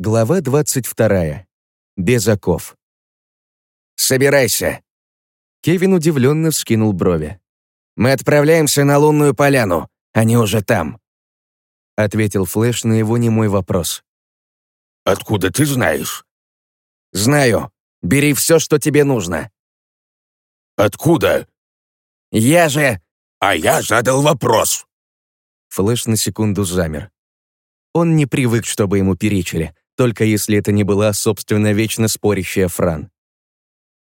Глава 22. Без оков. «Собирайся!» Кевин удивленно вскинул брови. «Мы отправляемся на лунную поляну. Они уже там», — ответил Флэш на его немой вопрос. «Откуда ты знаешь?» «Знаю. Бери все, что тебе нужно». «Откуда?» «Я же...» «А я задал вопрос». Флэш на секунду замер. Он не привык, чтобы ему перечили только если это не была, собственно, вечно спорящая Фран.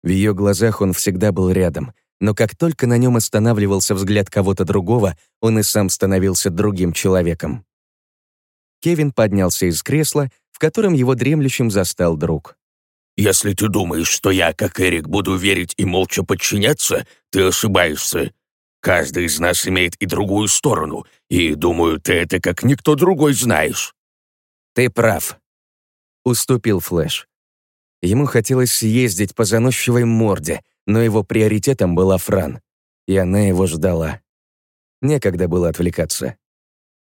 В ее глазах он всегда был рядом, но как только на нем останавливался взгляд кого-то другого, он и сам становился другим человеком. Кевин поднялся из кресла, в котором его дремлющим застал друг. «Если ты думаешь, что я, как Эрик, буду верить и молча подчиняться, ты ошибаешься. Каждый из нас имеет и другую сторону, и, думаю, ты это как никто другой знаешь». «Ты прав», уступил Флэш. Ему хотелось съездить по заносчивой морде, но его приоритетом была Фран, и она его ждала. Некогда было отвлекаться.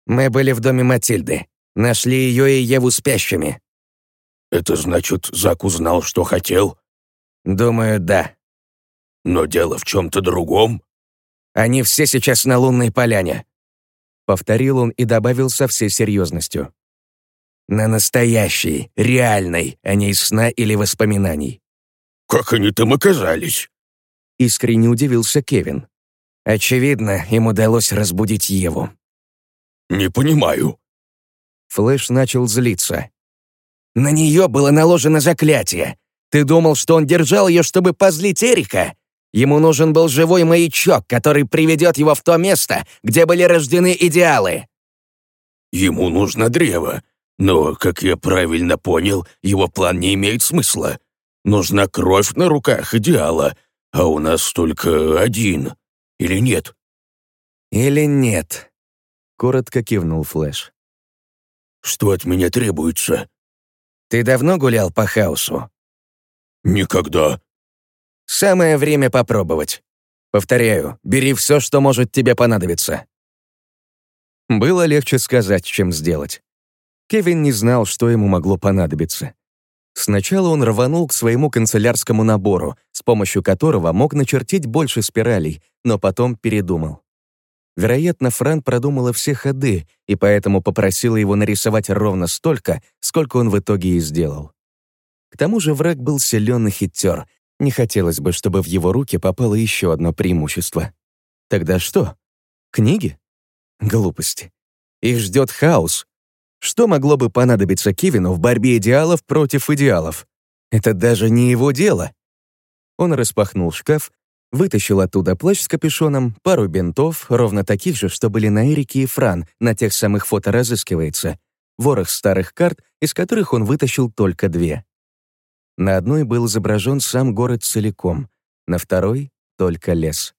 «Мы были в доме Матильды. Нашли ее и Еву спящими». «Это значит, Зак узнал, что хотел?» «Думаю, да». «Но дело в чем-то другом?» «Они все сейчас на лунной поляне», — повторил он и добавил со всей серьезностью. На настоящей, реальной, а не из сна или воспоминаний. «Как они там оказались?» Искренне удивился Кевин. Очевидно, им удалось разбудить Еву. «Не понимаю». Флэш начал злиться. «На нее было наложено заклятие. Ты думал, что он держал ее, чтобы позлить Эрика? Ему нужен был живой маячок, который приведет его в то место, где были рождены идеалы». «Ему нужно древо, но, как я правильно понял, его план не имеет смысла. Нужна кровь на руках идеала, а у нас только один. Или нет? Или нет, коротко кивнул Флэш. Что от меня требуется? Ты давно гулял по хаосу? Никогда. Самое время попробовать. Повторяю, бери все, что может тебе понадобиться. Было легче сказать, чем сделать. Кевин не знал, что ему могло понадобиться. Сначала он рванул к своему канцелярскому набору, с помощью которого мог начертить больше спиралей, но потом передумал. Вероятно, Фран продумала все ходы и поэтому попросила его нарисовать ровно столько, сколько он в итоге и сделал. К тому же враг был силен и хитер. Не хотелось бы, чтобы в его руки попало еще одно преимущество. Тогда что? Книги? Глупости. Их ждет хаос, что могло бы понадобиться Кевину в борьбе идеалов против идеалов? Это даже не его дело. Он распахнул шкаф, вытащил оттуда плащ с капюшоном, пару бинтов, ровно таких же, что были на Эрике и Фран, на тех самых фото разыскивается, ворох старых карт, из которых он вытащил только две. На одной был изображен сам город целиком, на второй — только лес.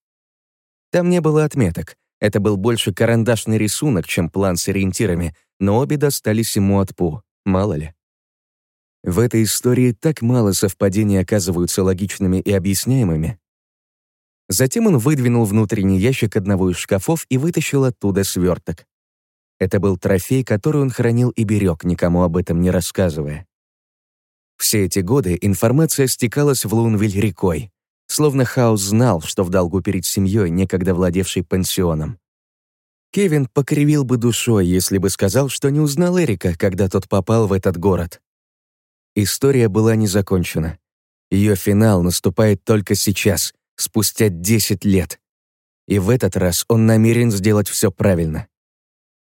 Там не было отметок, это был больше карандашный рисунок, чем план с ориентирами, но обе достались ему от Пу, мало ли. В этой истории так мало совпадений оказываются логичными и объясняемыми. Затем он выдвинул внутренний ящик одного из шкафов и вытащил оттуда сверток. Это был трофей, который он хранил и берег, никому об этом не рассказывая. Все эти годы информация стекалась в Лунвиль рекой, словно Хаус знал, что в долгу перед семьей, некогда владевшей пансионом. Кевин покривил бы душой, если бы сказал, что не узнал Эрика, когда тот попал в этот город. История была не закончена. Ее финал наступает только сейчас, спустя 10 лет. И в этот раз он намерен сделать все правильно.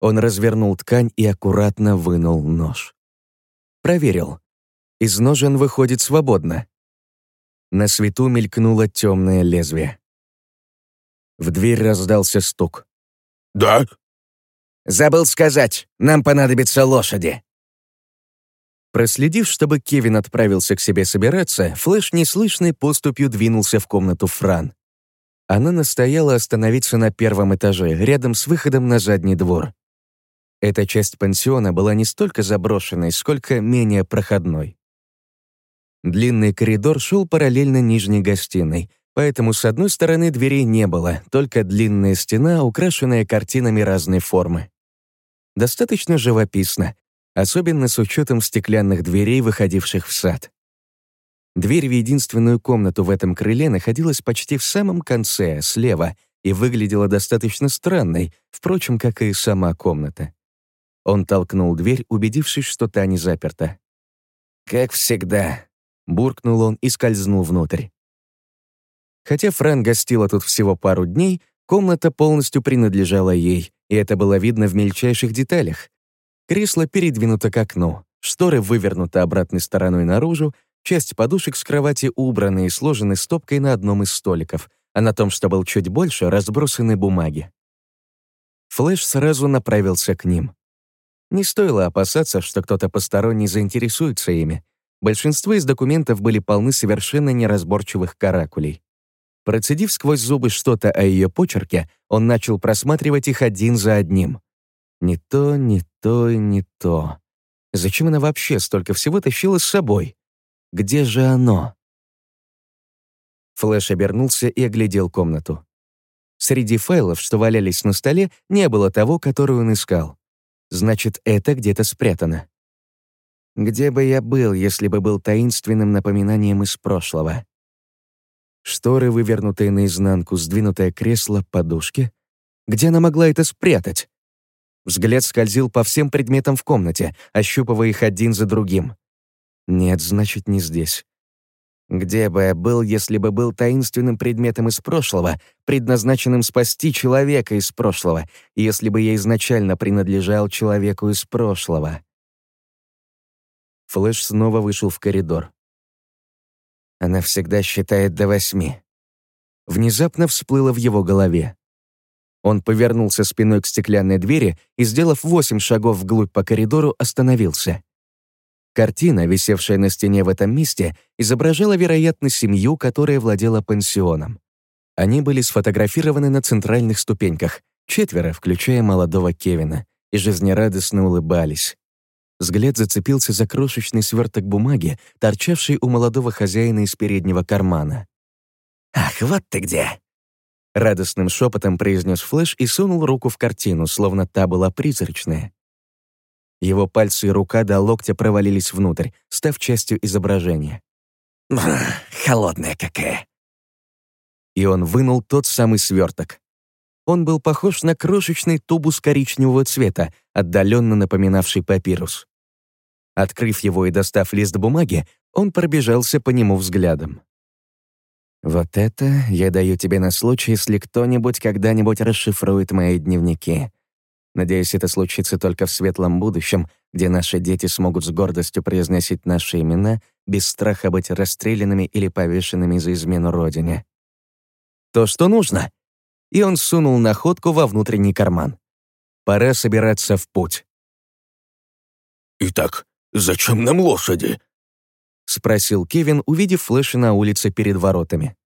Он развернул ткань и аккуратно вынул нож. Проверил. Из ножен выходит свободно. На свету мелькнуло темное лезвие. В дверь раздался стук. «Да?» «Забыл сказать, нам понадобятся лошади». Проследив, чтобы Кевин отправился к себе собираться, Флэш неслышной поступью двинулся в комнату Фран. Она настояла остановиться на первом этаже, рядом с выходом на задний двор. Эта часть пансиона была не столько заброшенной, сколько менее проходной. Длинный коридор шел параллельно нижней гостиной — Поэтому с одной стороны дверей не было, только длинная стена, украшенная картинами разной формы. Достаточно живописно. особенно с учетом стеклянных дверей, выходивших в сад. Дверь в единственную комнату в этом крыле находилась почти в самом конце, слева, и выглядела достаточно странной, впрочем, как и сама комната. Он толкнул дверь, убедившись, что та не заперта. «Как всегда», — буркнул он и скользнул внутрь. Хотя Фран гостила тут всего пару дней, комната полностью принадлежала ей, и это было видно в мельчайших деталях. Кресло передвинуто к окну, шторы вывернуты обратной стороной наружу, Часть подушек с кровати убраны и сложены стопкой на одном из столиков, а на том, что был чуть больше, разбросаны бумаги. Флэш сразу направился к ним. Не стоило опасаться, что кто-то посторонний заинтересуется ими. Большинство из документов были полны совершенно неразборчивых каракулей. Процедив сквозь зубы что-то о ее почерке, он начал просматривать их один за одним. Не то, не то и не то. Зачем она вообще столько всего тащила с собой? Где же оно? Флэш обернулся и оглядел комнату. Среди файлов, что валялись на столе, не было того, который он искал. Значит, это где-то спрятано. Где бы я был, если бы был таинственным напоминанием из прошлого? Шторы, вывернутые наизнанку, сдвинутое кресло, подушки. Где она могла это спрятать? Взгляд скользил по всем предметам в комнате, ощупывая их один за другим. Нет, значит, не здесь. Где бы я был, если бы был таинственным предметом из прошлого, предназначенным спасти человека из прошлого, если бы я изначально принадлежал человеку из прошлого? Флэш снова вышел в коридор. Она всегда считает до восьми. Внезапно всплыло в его голове. Он повернулся спиной к стеклянной двери и, сделав восемь шагов вглубь по коридору, остановился. Картина, висевшая на стене в этом месте, изображала, вероятно, семью, которая владела пансионом. Они были сфотографированы на центральных ступеньках, четверо, включая молодого Кевина, и жизнерадостно улыбались. Взгляд зацепился за крошечный сверток бумаги, торчавший у молодого хозяина из переднего кармана. «Ах, вот ты где!» Радостным шепотом произнес Флэш и сунул руку в картину, словно та была призрачная. Его пальцы и рука до локтя провалились внутрь, став частью изображения. «Холодная какая!» И он вынул тот самый сверток. Он был похож на крошечный тубус коричневого цвета, отдаленно напоминавший папирус. Открыв его и достав лист бумаги, он пробежался по нему взглядом. «Вот это я даю тебе на случай, если кто-нибудь когда-нибудь расшифрует мои дневники», Надеюсь, это случится только в светлом будущем, где наши дети смогут с гордостью произносить наши имена без страха быть расстрелянными или повешенными за измену родине. То, что нужно. И он сунул находку во внутренний карман. Пора собираться в путь. «Итак, зачем нам лошади?» — спросил Кевин, увидев Флэша на улице перед воротами.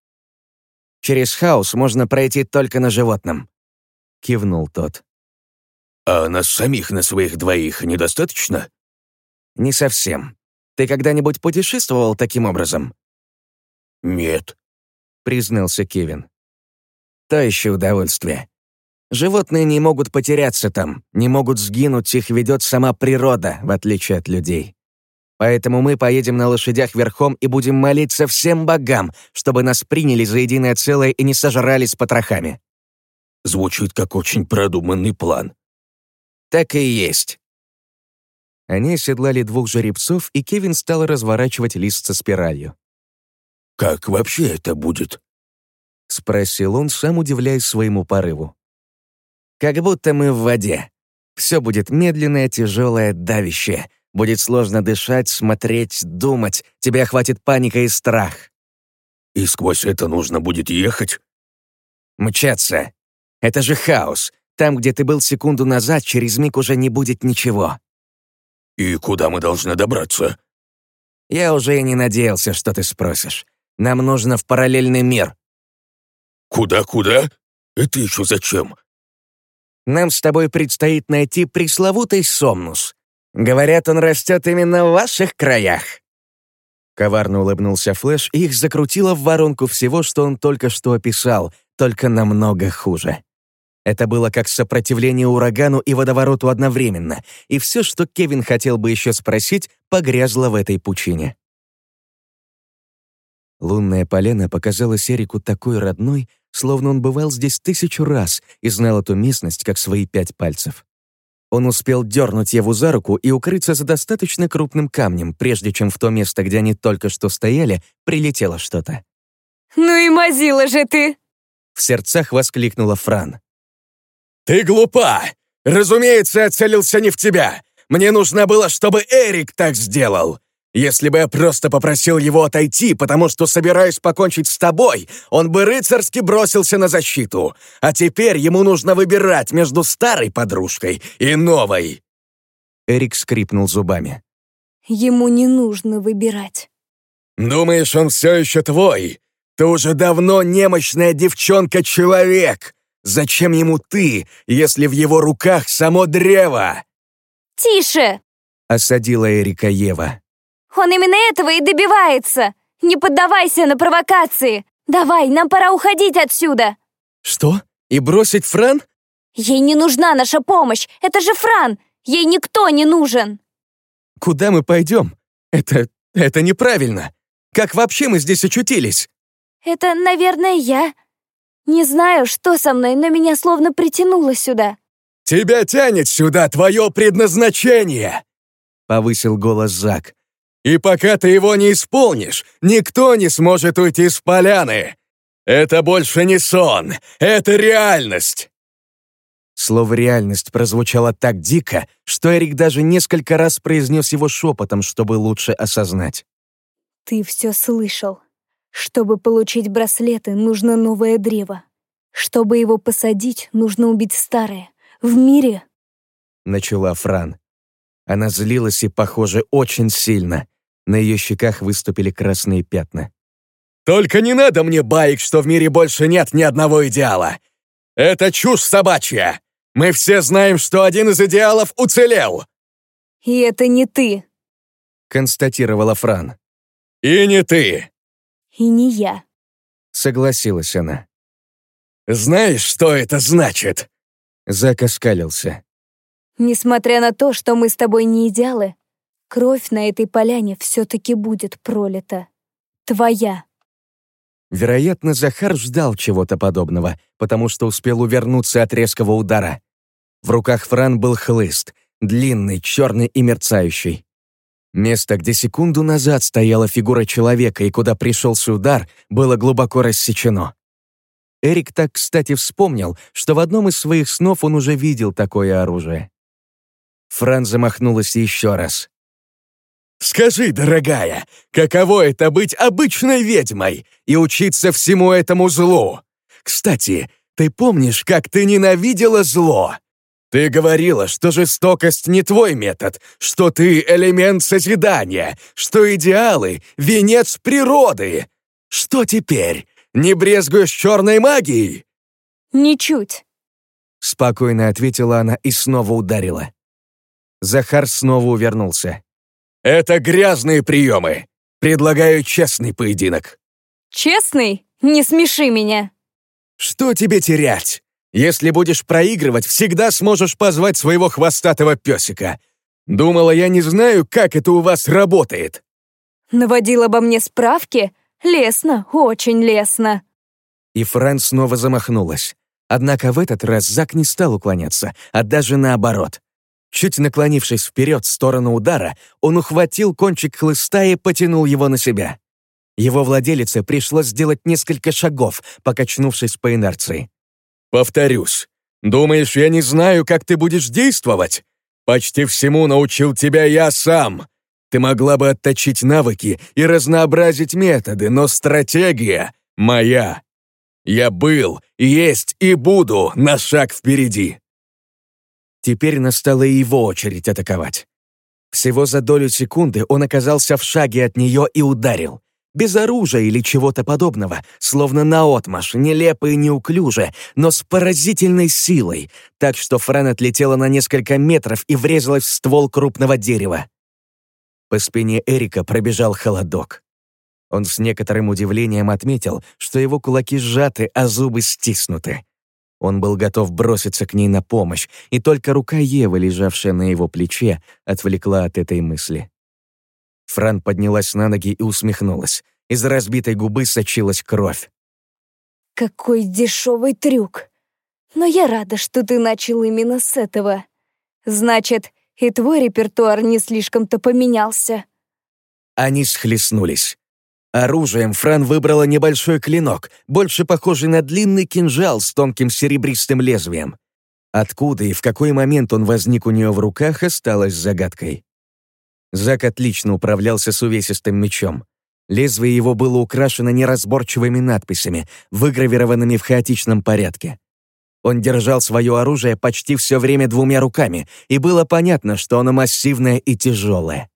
«Через хаос можно пройти только на животном», — кивнул тот. «А нас самих на своих двоих недостаточно?» «Не совсем. Ты когда-нибудь путешествовал таким образом?» «Нет», — признался Кевин. «То еще удовольствие. Животные не могут потеряться там, не могут сгинуть, их ведет сама природа, в отличие от людей. Поэтому мы поедем на лошадях верхом и будем молиться всем богам, чтобы нас приняли за единое целое и не сожрали с потрохами». «Звучит как очень продуманный план», так и есть. Они оседлали двух жеребцов, и Кевин стал разворачивать лист со спиралью. «Как вообще это будет?» — спросил он, сам удивляясь своему порыву. «Как будто мы в воде. Все будет медленное, тяжелое, давящее. Будет сложно дышать, смотреть, думать. Тебя охватит паника и страх». «И сквозь это нужно будет ехать?» «Мчаться. Это же хаос. Там, где ты был секунду назад, через миг уже не будет ничего». «И куда мы должны добраться?» «Я уже и не надеялся, что ты спросишь. Нам нужно в параллельный мир». «Куда-куда? Это еще зачем?» «Нам с тобой предстоит найти пресловутый Сомнус. Говорят, он растет именно в ваших краях». Коварно улыбнулся Флэш, и их закрутило в воронку всего, что он только что описал, только намного хуже. Это было как сопротивление урагану и водовороту одновременно, и все, что Кевин хотел бы еще спросить, погрязло в этой пучине. Лунная полена показалась Эрику такой родной, словно он бывал здесь тысячу раз и знал эту местность как свои пять пальцев. Он успел дернуть Еву за руку и укрыться за достаточно крупным камнем, прежде чем в то место, где они только что стояли, прилетело что-то. «Ну и мазила же ты!» В сердцах воскликнула Фран. «Ты глупа! Разумеется, я целился не в тебя! Мне нужно было, чтобы Эрик так сделал! Если бы я просто попросил его отойти, потому что собираюсь покончить с тобой, он бы рыцарски бросился на защиту. А теперь ему нужно выбирать между старой подружкой и новой». Эрик скрипнул зубами. «Ему не нужно выбирать». «Думаешь, он все еще твой? Ты уже давно немощная девчонка-человек. Зачем ему ты, если в его руках само древо?» «Тише!» — осадила Эрика Ева. Он именно этого и добивается. Не поддавайся на провокации. Давай, нам пора уходить отсюда. Что? И бросить Фран? Ей не нужна наша помощь. Это же Фран. Ей никто не нужен. Куда мы пойдем? Это... это неправильно. Как вообще мы здесь очутились? Это, наверное, я. Не знаю, что со мной, но меня словно притянуло сюда. «Тебя тянет сюда твое предназначение!» — повысил голос Зак. И пока ты его не исполнишь, никто не сможет уйти с поляны. Это больше не сон, это реальность!» Слово «реальность» прозвучало так дико, что Эрик даже несколько раз произнес его шепотом, чтобы лучше осознать. «Ты все слышал. Чтобы получить браслеты, нужно новое древо. Чтобы его посадить, нужно убить старое. В мире...» Начала Фран. Она злилась и, похоже, очень сильно. На ее щеках выступили красные пятна. «Только не надо мне баек, что в мире больше нет ни одного идеала! Это чушь собачья! Мы все знаем, что один из идеалов уцелел!» «И это не ты!» — констатировала Фран. «И не ты!» «И не я!» — согласилась она. «Знаешь, что это значит?» Зак оскалился. «Несмотря на то, что мы с тобой не идеалы, Кровь на этой поляне все-таки будет пролита. Твоя. Вероятно, Захар ждал чего-то подобного, потому что успел увернуться от резкого удара. В руках Фран был хлыст, длинный, черный и мерцающий. Место, где секунду назад стояла фигура человека и куда пришелся удар, было глубоко рассечено. Эрик так, кстати, вспомнил, что в одном из своих снов он уже видел такое оружие. Фран замахнулась еще раз. Скажи, дорогая, каково это быть обычной ведьмой и учиться всему этому злу? Кстати, ты помнишь, как ты ненавидела зло? Ты говорила, что жестокость не твой метод, что ты элемент созидания, что идеалы — венец природы. Что теперь? Не брезгуешь черной магией? Ничуть. Спокойно ответила она и снова ударила. Захар снова увернулся. Это грязные приемы. Предлагаю честный поединок». «Честный? Не смеши меня». «Что тебе терять? Если будешь проигрывать, всегда сможешь позвать своего хвостатого песика. Думала, я не знаю, как это у вас работает». Наводил обо мне справки? Лесно, очень лестно. И Фран снова замахнулась. Однако в этот раз Зак не стал уклоняться, а даже наоборот. Чуть наклонившись вперед в сторону удара, он ухватил кончик хлыста и потянул его на себя. Его владелице пришлось сделать несколько шагов, покачнувшись по инерции. «Повторюсь, думаешь, я не знаю, как ты будешь действовать? Почти всему научил тебя я сам. Ты могла бы отточить навыки и разнообразить методы, но стратегия моя. Я был, есть и буду на шаг впереди. Теперь настала его очередь атаковать. Всего за долю секунды он оказался в шаге от нее и ударил. Без оружия или чего-то подобного, словно наотмашь, нелепо и неуклюже, но с поразительной силой, так что Фран отлетела на несколько метров и врезалась в ствол крупного дерева. По спине Эрика пробежал холодок. Он с некоторым удивлением отметил, что его кулаки сжаты, а зубы стиснуты. Он был готов броситься к ней на помощь, и только рука Евы, лежавшая на его плече, отвлекла от этой мысли. Фран поднялась на ноги и усмехнулась. Из разбитой губы сочилась кровь. Какой дешевый трюк. Но я рада, что ты начал именно с этого. Значит, и твой репертуар не слишком-то поменялся. Они схлестнулись. Оружием Фран выбрала небольшой клинок, больше похожий на длинный кинжал с тонким серебристым лезвием. Откуда и в какой момент он возник у нее в руках, осталось загадкой. Зак отлично управлялся с увесистым мечом. Лезвие его было украшено неразборчивыми надписями, выгравированными в хаотичном порядке. Он держал свое оружие почти все время двумя руками, и было понятно, что оно массивное и тяжелое.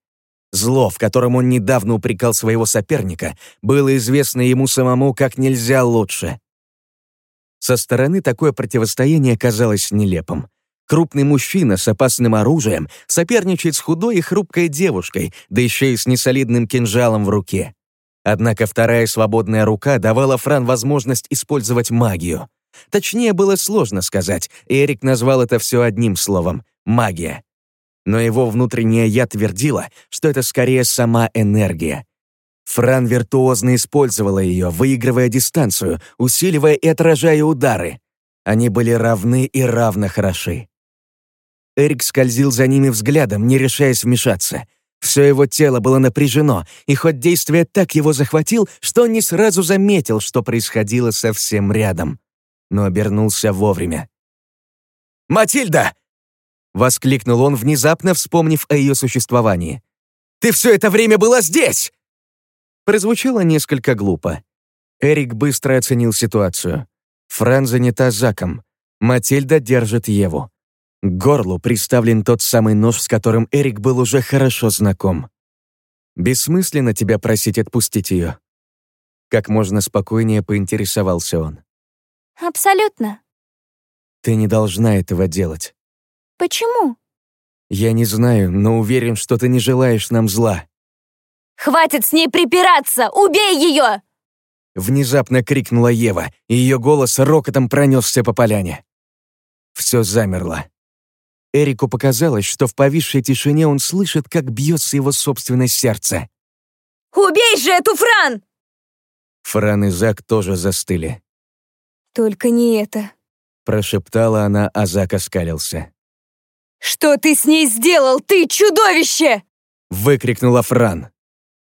Зло, в котором он недавно упрекал своего соперника, было известно ему самому как нельзя лучше. Со стороны такое противостояние казалось нелепым. Крупный мужчина с опасным оружием соперничает с худой и хрупкой девушкой, да еще и с несолидным кинжалом в руке. Однако вторая свободная рука давала Фран возможность использовать магию. Точнее, было сложно сказать, Эрик назвал это все одним словом — магия но его внутренняя я твердила, что это скорее сама энергия. Фран виртуозно использовала ее, выигрывая дистанцию, усиливая и отражая удары. Они были равны и равно хороши. Эрик скользил за ними взглядом, не решаясь вмешаться. Все его тело было напряжено, и хоть действие так его захватил, что он не сразу заметил, что происходило совсем рядом. Но обернулся вовремя. «Матильда!» — воскликнул он, внезапно вспомнив о ее существовании. «Ты все это время была здесь!» Прозвучало несколько глупо. Эрик быстро оценил ситуацию. Фран занята Заком. Матильда держит Еву. К горлу приставлен тот самый нож, с которым Эрик был уже хорошо знаком. «Бессмысленно тебя просить отпустить ее». Как можно спокойнее поинтересовался он. «Абсолютно». «Ты не должна этого делать. Почему? Я не знаю, но уверен, что ты не желаешь нам зла. Хватит с ней припираться! Убей ее! Внезапно крикнула Ева, и ее голос рокотом пронесся по поляне. Все замерло. Эрику показалось, что в повисшей тишине он слышит, как бьется его собственное сердце. «Убей же эту Фран!» Фран и Зак тоже застыли. «Только не это», — прошептала она, а Зак оскалился. «Что ты с ней сделал, ты чудовище?» выкрикнула Фран.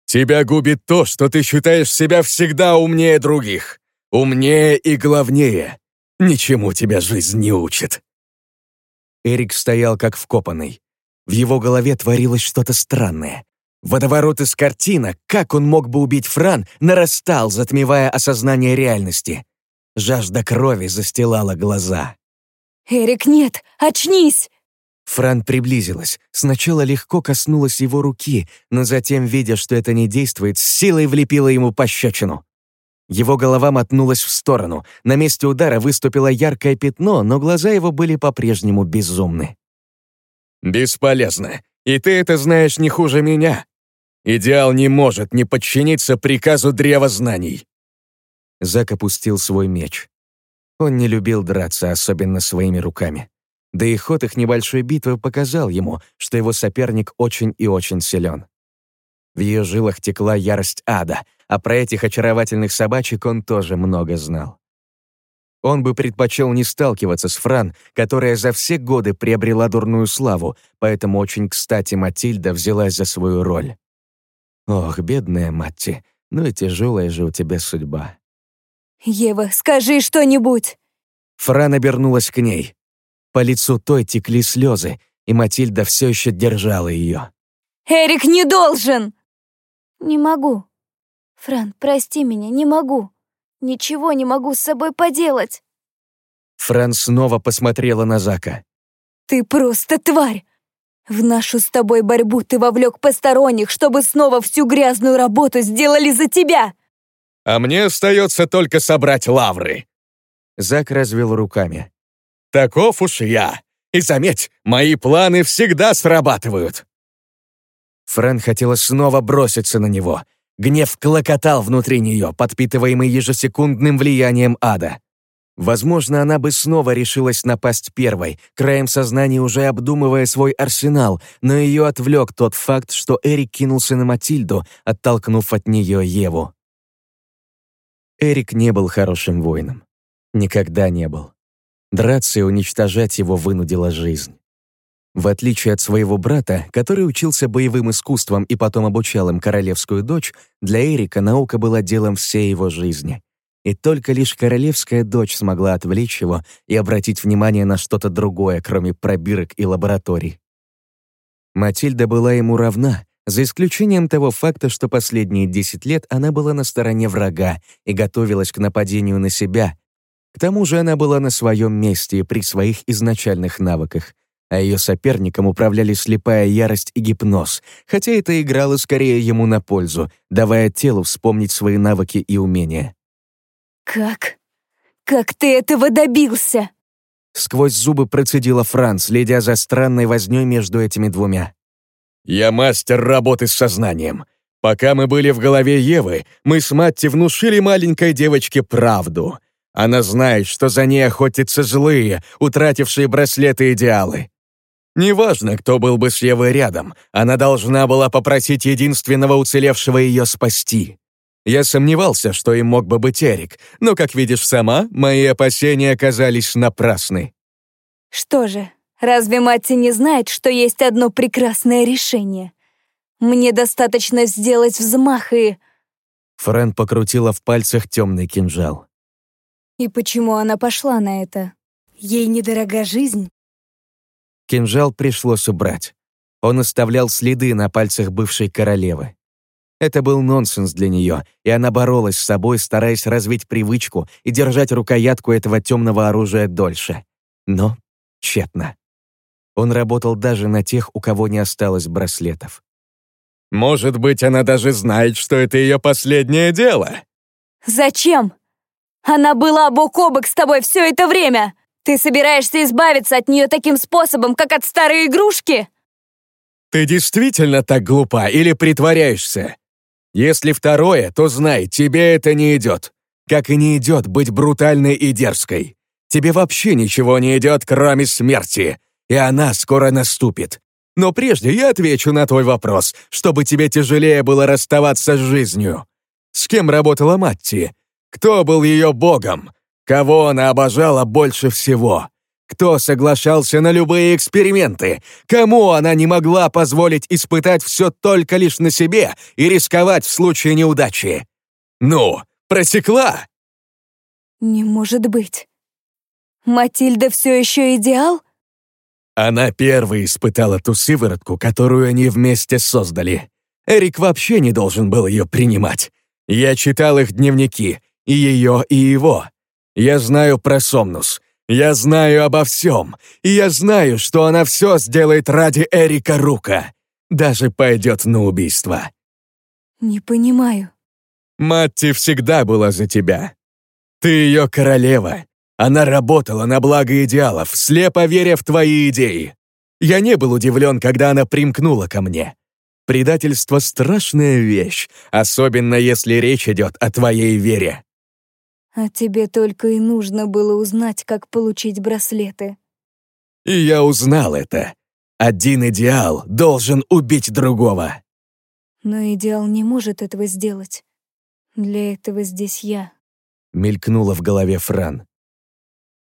«Тебя губит то, что ты считаешь себя всегда умнее других. Умнее и главнее. Ничему тебя жизнь не учит». Эрик стоял как вкопанный. В его голове творилось что-то странное. Водоворот из картинок, как он мог бы убить Фран, нарастал, затмевая осознание реальности. Жажда крови застилала глаза. «Эрик, нет! Очнись!» Фран приблизилась, сначала легко коснулась его руки, но затем, видя, что это не действует, с силой влепила ему пощечину. Его голова мотнулась в сторону, на месте удара выступило яркое пятно, но глаза его были по-прежнему безумны. «Бесполезно, и ты это знаешь не хуже меня. Идеал не может не подчиниться приказу древа знаний». Зак опустил свой меч. Он не любил драться, особенно своими руками. Да и ход их небольшой битвы показал ему, что его соперник очень и очень силен. В ее жилах текла ярость ада, а про этих очаровательных собачек он тоже много знал. Он бы предпочел не сталкиваться с Фран, которая за все годы приобрела дурную славу, поэтому очень кстати Матильда взялась за свою роль. Ох, бедная Матти, ну и тяжелая же у тебя судьба. «Ева, скажи что-нибудь!» Фран обернулась к ней. По лицу той текли слезы, и Матильда все еще держала ее. «Эрик не должен!» «Не могу. Фран, прости меня, не могу. Ничего не могу с собой поделать». Фран снова посмотрела на Зака. «Ты просто тварь! В нашу с тобой борьбу ты вовлек посторонних, чтобы снова всю грязную работу сделали за тебя!» «А мне остается только собрать лавры!» Зак развел руками. Таков уж я. И заметь, мои планы всегда срабатывают. Фрэн хотела снова броситься на него. Гнев клокотал внутри нее, подпитываемый ежесекундным влиянием ада. Возможно, она бы снова решилась напасть первой, краем сознания уже обдумывая свой арсенал, но ее отвлек тот факт, что Эрик кинулся на Матильду, оттолкнув от нее Еву. Эрик не был хорошим воином. Никогда не был. Драться и уничтожать его вынудила жизнь. В отличие от своего брата, который учился боевым искусствам и потом обучал им королевскую дочь, для Эрика наука была делом всей его жизни. И только лишь королевская дочь смогла отвлечь его и обратить внимание на что-то другое, кроме пробирок и лабораторий. Матильда была ему равна, за исключением того факта, что последние 10 лет она была на стороне врага и готовилась к нападению на себя. К тому же она была на своем месте при своих изначальных навыках — а ее соперником управляли слепая ярость и гипноз, хотя это играло скорее ему на пользу, давая телу вспомнить свои навыки и умения. «Как? Как ты этого добился?» Сквозь зубы процедила Франц, следя за странной вознёй между этими двумя. «Я мастер работы с сознанием. Пока мы были в голове Евы, мы с Матти внушили маленькой девочке правду. Она знает, что за ней охотятся злые, утратившие браслеты идеалы. Неважно, кто был бы с Евой рядом, она должна была попросить единственного уцелевшего ее спасти. Я сомневался, что им мог бы быть Эрик, но, как видишь сама, мои опасения оказались напрасны. Что же, разве Матти не знает, что есть одно прекрасное решение? Мне достаточно сделать взмах и... Френ покрутила в пальцах темный кинжал. И почему она пошла на это? Ей недорога жизнь? Кинжал пришлось убрать. Он оставлял следы на пальцах бывшей королевы. Это был нонсенс для нее, и она боролась с собой, стараясь развить привычку и держать рукоятку этого темного оружия дольше. Но тщетно. Он работал даже на тех, у кого не осталось браслетов. «Может быть, она даже знает, что это ее последнее дело?» «Зачем? Она была бок о бок с тобой все это время!» Ты собираешься избавиться от нее таким способом, как от старой игрушки? Ты действительно так глупа или притворяешься? Если второе, то знай, тебе это не идет. Как и не идет быть брутальной и дерзкой. Тебе вообще ничего не идет, кроме смерти. И она скоро наступит. Но прежде я отвечу на твой вопрос, чтобы тебе тяжелее было расставаться с жизнью. С кем работала Матти? Кто был ее богом? Кого она обожала больше всего? Кто соглашался на любые эксперименты? Кому она не могла позволить испытать все только лишь на себе и рисковать в случае неудачи? Ну, просекла? Не может быть. Матильда все еще идеал? Она первой испытала ту сыворотку, которую они вместе создали. Эрик вообще не должен был ее принимать. Я читал их дневники, и ее, и его. Я знаю про Сомнус. Я знаю обо всем. И я знаю, что она все сделает ради Эрика Рука. Даже пойдет на убийство. Не понимаю. Матти всегда была за тебя. Ты ее королева. Она работала на благо идеалов, слепо веря в твои идеи. Я не был удивлен, когда она примкнула ко мне. Предательство — страшная вещь, особенно если речь идет о твоей вере. А тебе только и нужно было узнать, как получить браслеты. И я узнал это. Один идеал должен убить другого. Но идеал не может этого сделать. Для этого здесь я. Мелькнула в голове Фран.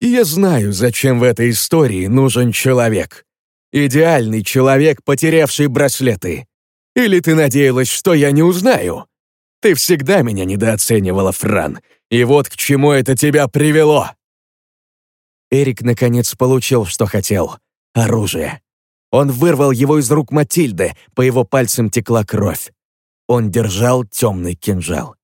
Я знаю, зачем в этой истории нужен человек. Идеальный человек, потерявший браслеты. Или ты надеялась, что я не узнаю? Ты всегда меня недооценивала, Фран, и вот к чему это тебя привело!» Эрик наконец получил, что хотел — оружие. Он вырвал его из рук Матильды, по его пальцам текла кровь. Он держал темный кинжал.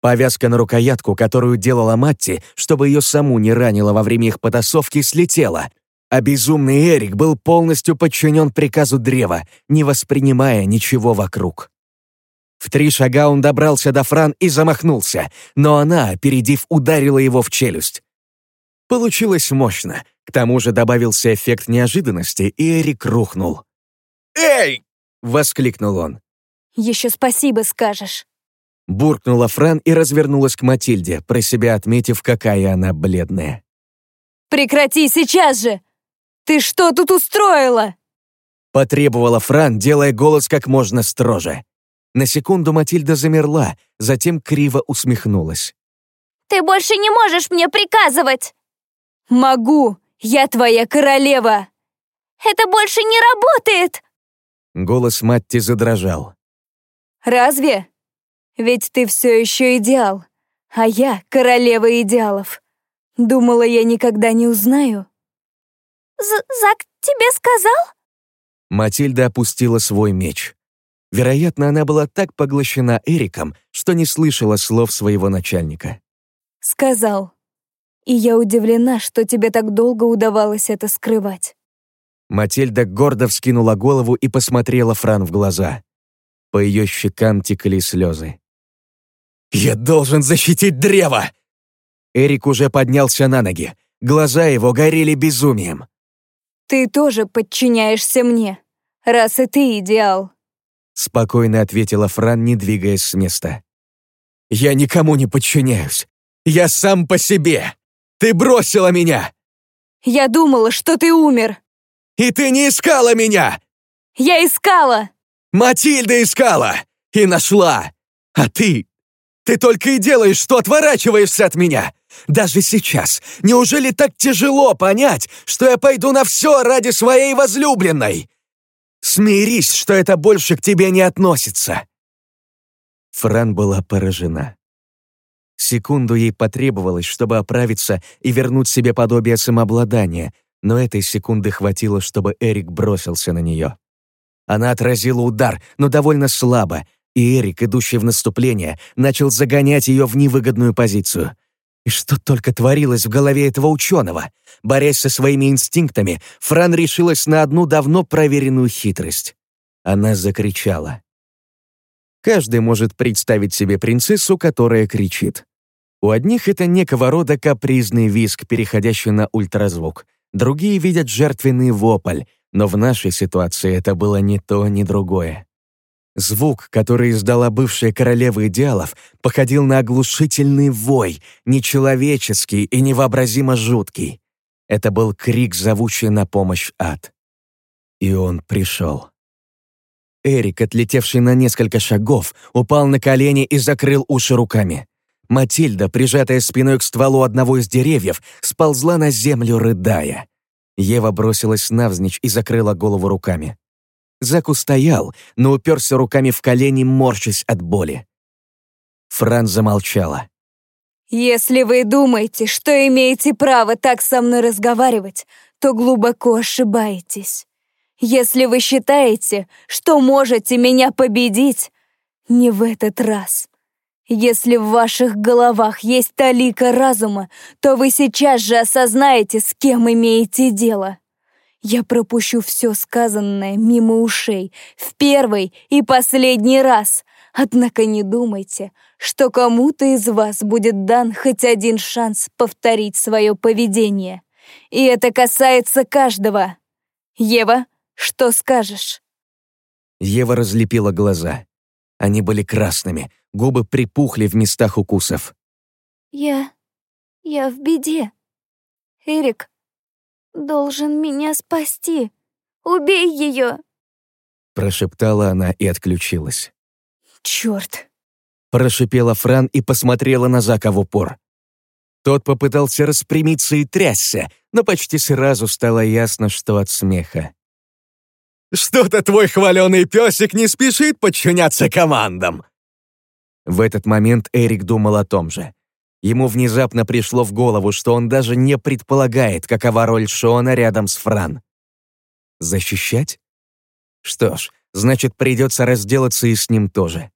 Повязка на рукоятку, которую делала Матти, чтобы ее саму не ранило во время их потасовки, слетела, а безумный Эрик был полностью подчинен приказу древа, не воспринимая ничего вокруг. В три шага он добрался до Фран и замахнулся, но она, опередив, ударила его в челюсть. Получилось мощно. К тому же добавился эффект неожиданности, и Эрик рухнул. «Эй!» — воскликнул он. «Еще спасибо скажешь». Буркнула Фран и развернулась к Матильде, про себя отметив, какая она бледная. «Прекрати сейчас же! Ты что тут устроила?» Потребовала Фран, делая голос как можно строже. На секунду Матильда замерла, затем криво усмехнулась. «Ты больше не можешь мне приказывать!» «Могу! Я твоя королева!» «Это больше не работает!» Голос Матти задрожал. «Разве? Ведь ты все еще идеал, а я королева идеалов. Думала, я никогда не узнаю». З «Зак тебе сказал?» Матильда опустила свой меч. Вероятно, она была так поглощена Эриком, что не слышала слов своего начальника. «Сказал. И я удивлена, что тебе так долго удавалось это скрывать». Матильда гордо вскинула голову и посмотрела Фран в глаза. По ее щекам текли слезы. «Я должен защитить древо!» Эрик уже поднялся на ноги. Глаза его горели безумием. «Ты тоже подчиняешься мне, раз и ты идеал», спокойно ответила Фран, не двигаясь с места. «Я никому не подчиняюсь. Я сам по себе. Ты бросила меня!» «Я думала, что ты умер!» «И ты не искала меня!» «Я искала!» «Матильда искала! И нашла! А ты... Ты только и делаешь, что отворачиваешься от меня! Даже сейчас, неужели так тяжело понять, что я пойду на все ради своей возлюбленной? Смирись, что это больше к тебе не относится!» Фран была поражена. Секунду ей потребовалось, чтобы оправиться и вернуть себе подобие самообладания, но этой секунды хватило, чтобы Эрик бросился на нее. Она отразила удар, но довольно слабо, и Эрик, идущий в наступление, начал загонять ее в невыгодную позицию. И что только творилось в голове этого ученого? Борясь со своими инстинктами, Фран решилась на одну давно проверенную хитрость. Она закричала. Каждый может представить себе принцессу, которая кричит. У одних это некого рода капризный визг, переходящий на ультразвук. Другие видят жертвенный вопль, но в нашей ситуации это было ни то, ни другое. Звук, который издала бывшая королева идеалов, походил на оглушительный вой, нечеловеческий и невообразимо жуткий. Это был крик, зовущий на помощь ад. И он пришел. Эрик, отлетевший на несколько шагов, упал на колени и закрыл уши руками. Матильда, прижатая спиной к стволу одного из деревьев, сползла на землю, рыдая. Ева бросилась навзничь и закрыла голову руками. Зак устоял, но уперся руками в колени, морщась от боли. Фран замолчала. «Если вы думаете, что имеете право так со мной разговаривать, то глубоко ошибаетесь. Если вы считаете, что можете меня победить, не в этот раз. Если в ваших головах есть талика разума, то вы сейчас же осознаете, с кем имеете дело. Я пропущу все сказанное мимо ушей в первый и последний раз. Однако не думайте, что кому-то из вас будет дан хоть один шанс повторить свое поведение. И это касается каждого. Ева, что скажешь? Ева разлепила глаза. Они были красными, губы припухли в местах укусов. «Я... я в беде. Эрик, должен меня спасти. Убей ее!» Прошептала она и отключилась. «Черт!» Прошипела Фран и посмотрела на Зака в упор. Тот попытался распрямиться и трясся, но почти сразу стало ясно, что от смеха. «Что-то твой хваленый песик не спешит подчиняться командам!» В этот момент Эрик думал о том же. Ему внезапно пришло в голову, что он даже не предполагает, какова роль Шона рядом с Фран. Защищать? Что ж, значит, придется разделаться и с ним тоже.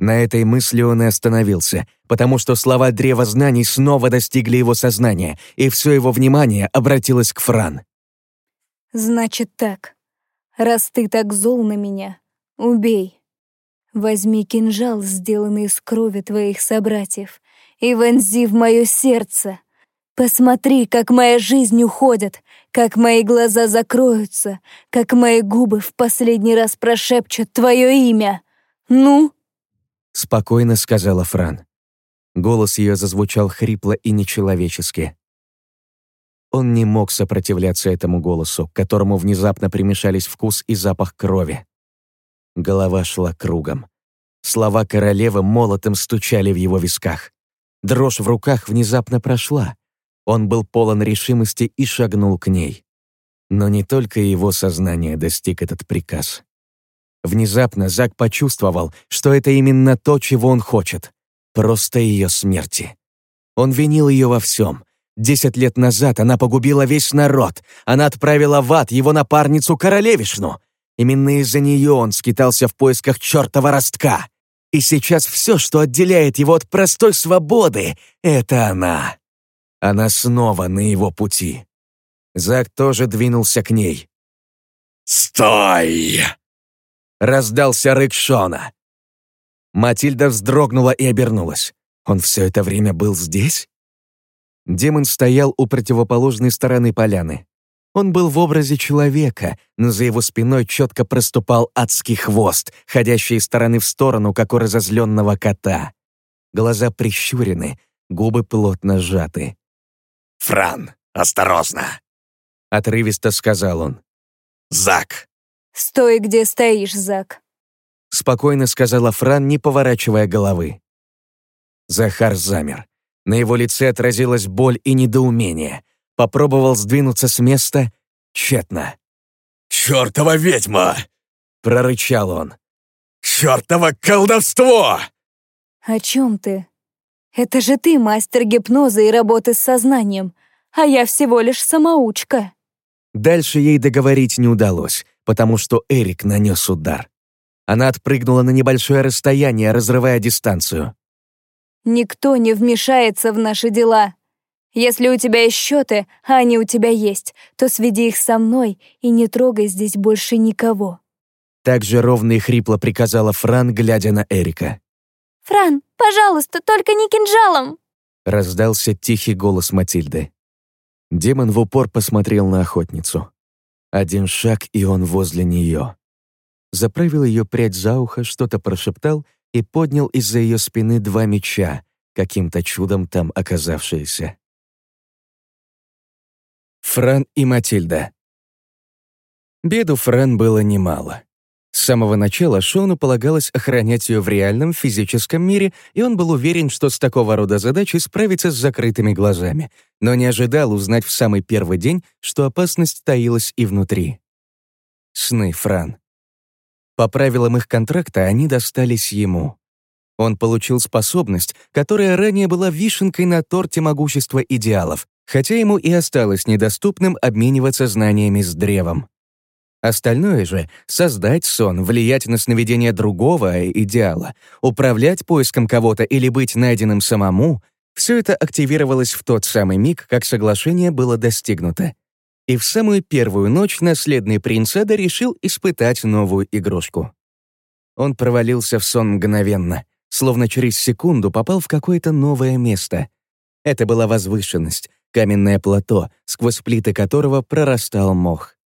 На этой мысли он и остановился, потому что слова Древа Знаний снова достигли его сознания, и все его внимание обратилось к Фран. «Значит так. Раз ты так зол на меня, убей. Возьми кинжал, сделанный из крови твоих собратьев, и вонзи в мое сердце. Посмотри, как моя жизнь уходит, как мои глаза закроются, как мои губы в последний раз прошепчут твое имя. Ну?» — спокойно сказала Фран. Голос ее зазвучал хрипло и нечеловечески. Он не мог сопротивляться этому голосу, к которому внезапно примешались вкус и запах крови. Голова шла кругом. Слова королевы молотом стучали в его висках. Дрожь в руках внезапно прошла. Он был полон решимости и шагнул к ней. Но не только его сознание достиг этот приказ. Внезапно Зак почувствовал, что это именно то, чего он хочет. Просто ее смерти. Он винил ее во всем, Десять лет назад она погубила весь народ. Она отправила в ад его напарницу королевишну. Именно из-за нее он скитался в поисках чертова ростка. И сейчас все, что отделяет его от простой свободы, это она. Она снова на его пути. Зак тоже двинулся к ней. «Стой!» Раздался рык Шона. Матильда вздрогнула и обернулась. Он все это время был здесь? Демон стоял у противоположной стороны поляны. Он был в образе человека, но за его спиной четко проступал адский хвост, ходящий из стороны в сторону, как у разозленного кота. Глаза прищурены, губы плотно сжаты. «Фран, осторожно!» — отрывисто сказал он. «Зак!» «Стой, где стоишь, Зак!» — спокойно сказала Фран, не поворачивая головы. Захар замер. На его лице отразилась боль и недоумение. Попробовал сдвинуться с места тщетно. «Чёртова ведьма!» — прорычал он. «Чёртово колдовство!» «О чем ты? Это же ты мастер гипноза и работы с сознанием, а я всего лишь самоучка». Дальше ей договорить не удалось, потому что Эрик нанес удар. Она отпрыгнула на небольшое расстояние, разрывая дистанцию. Никто не вмешается в наши дела. Если у тебя есть счеты, а они у тебя есть, то сведи их со мной и не трогай здесь больше никого». Так же ровно и хрипло приказала Фран, глядя на Эрика. «Фран, пожалуйста, только не кинжалом!» Раздался тихий голос Матильды. Демон в упор посмотрел на охотницу. Один шаг, и он возле нее. Заправил ее прядь за ухо, что-то прошептал — и поднял из-за ее спины два меча, каким-то чудом там оказавшиеся. Фран и Матильда. Беду Фран было немало. С самого начала Шону полагалось охранять ее в реальном физическом мире, и он был уверен, что с такого рода задачей справится с закрытыми глазами, но не ожидал узнать в самый первый день, что опасность таилась и внутри. Сны Фран. По правилам их контракта они достались ему. Он получил способность, которая ранее была вишенкой на торте могущества идеалов, хотя ему и осталось недоступным обмениваться знаниями с древом. Остальное же — создать сон, влиять на сновидение другого идеала, управлять поиском кого-то или быть найденным самому — все это активировалось в тот самый миг, как соглашение было достигнуто и в самую первую ночь наследный принц Эда решил испытать новую игрушку. Он провалился в сон мгновенно, словно через секунду попал в какое-то новое место. Это была возвышенность, каменное плато, сквозь плиты которого прорастал мох.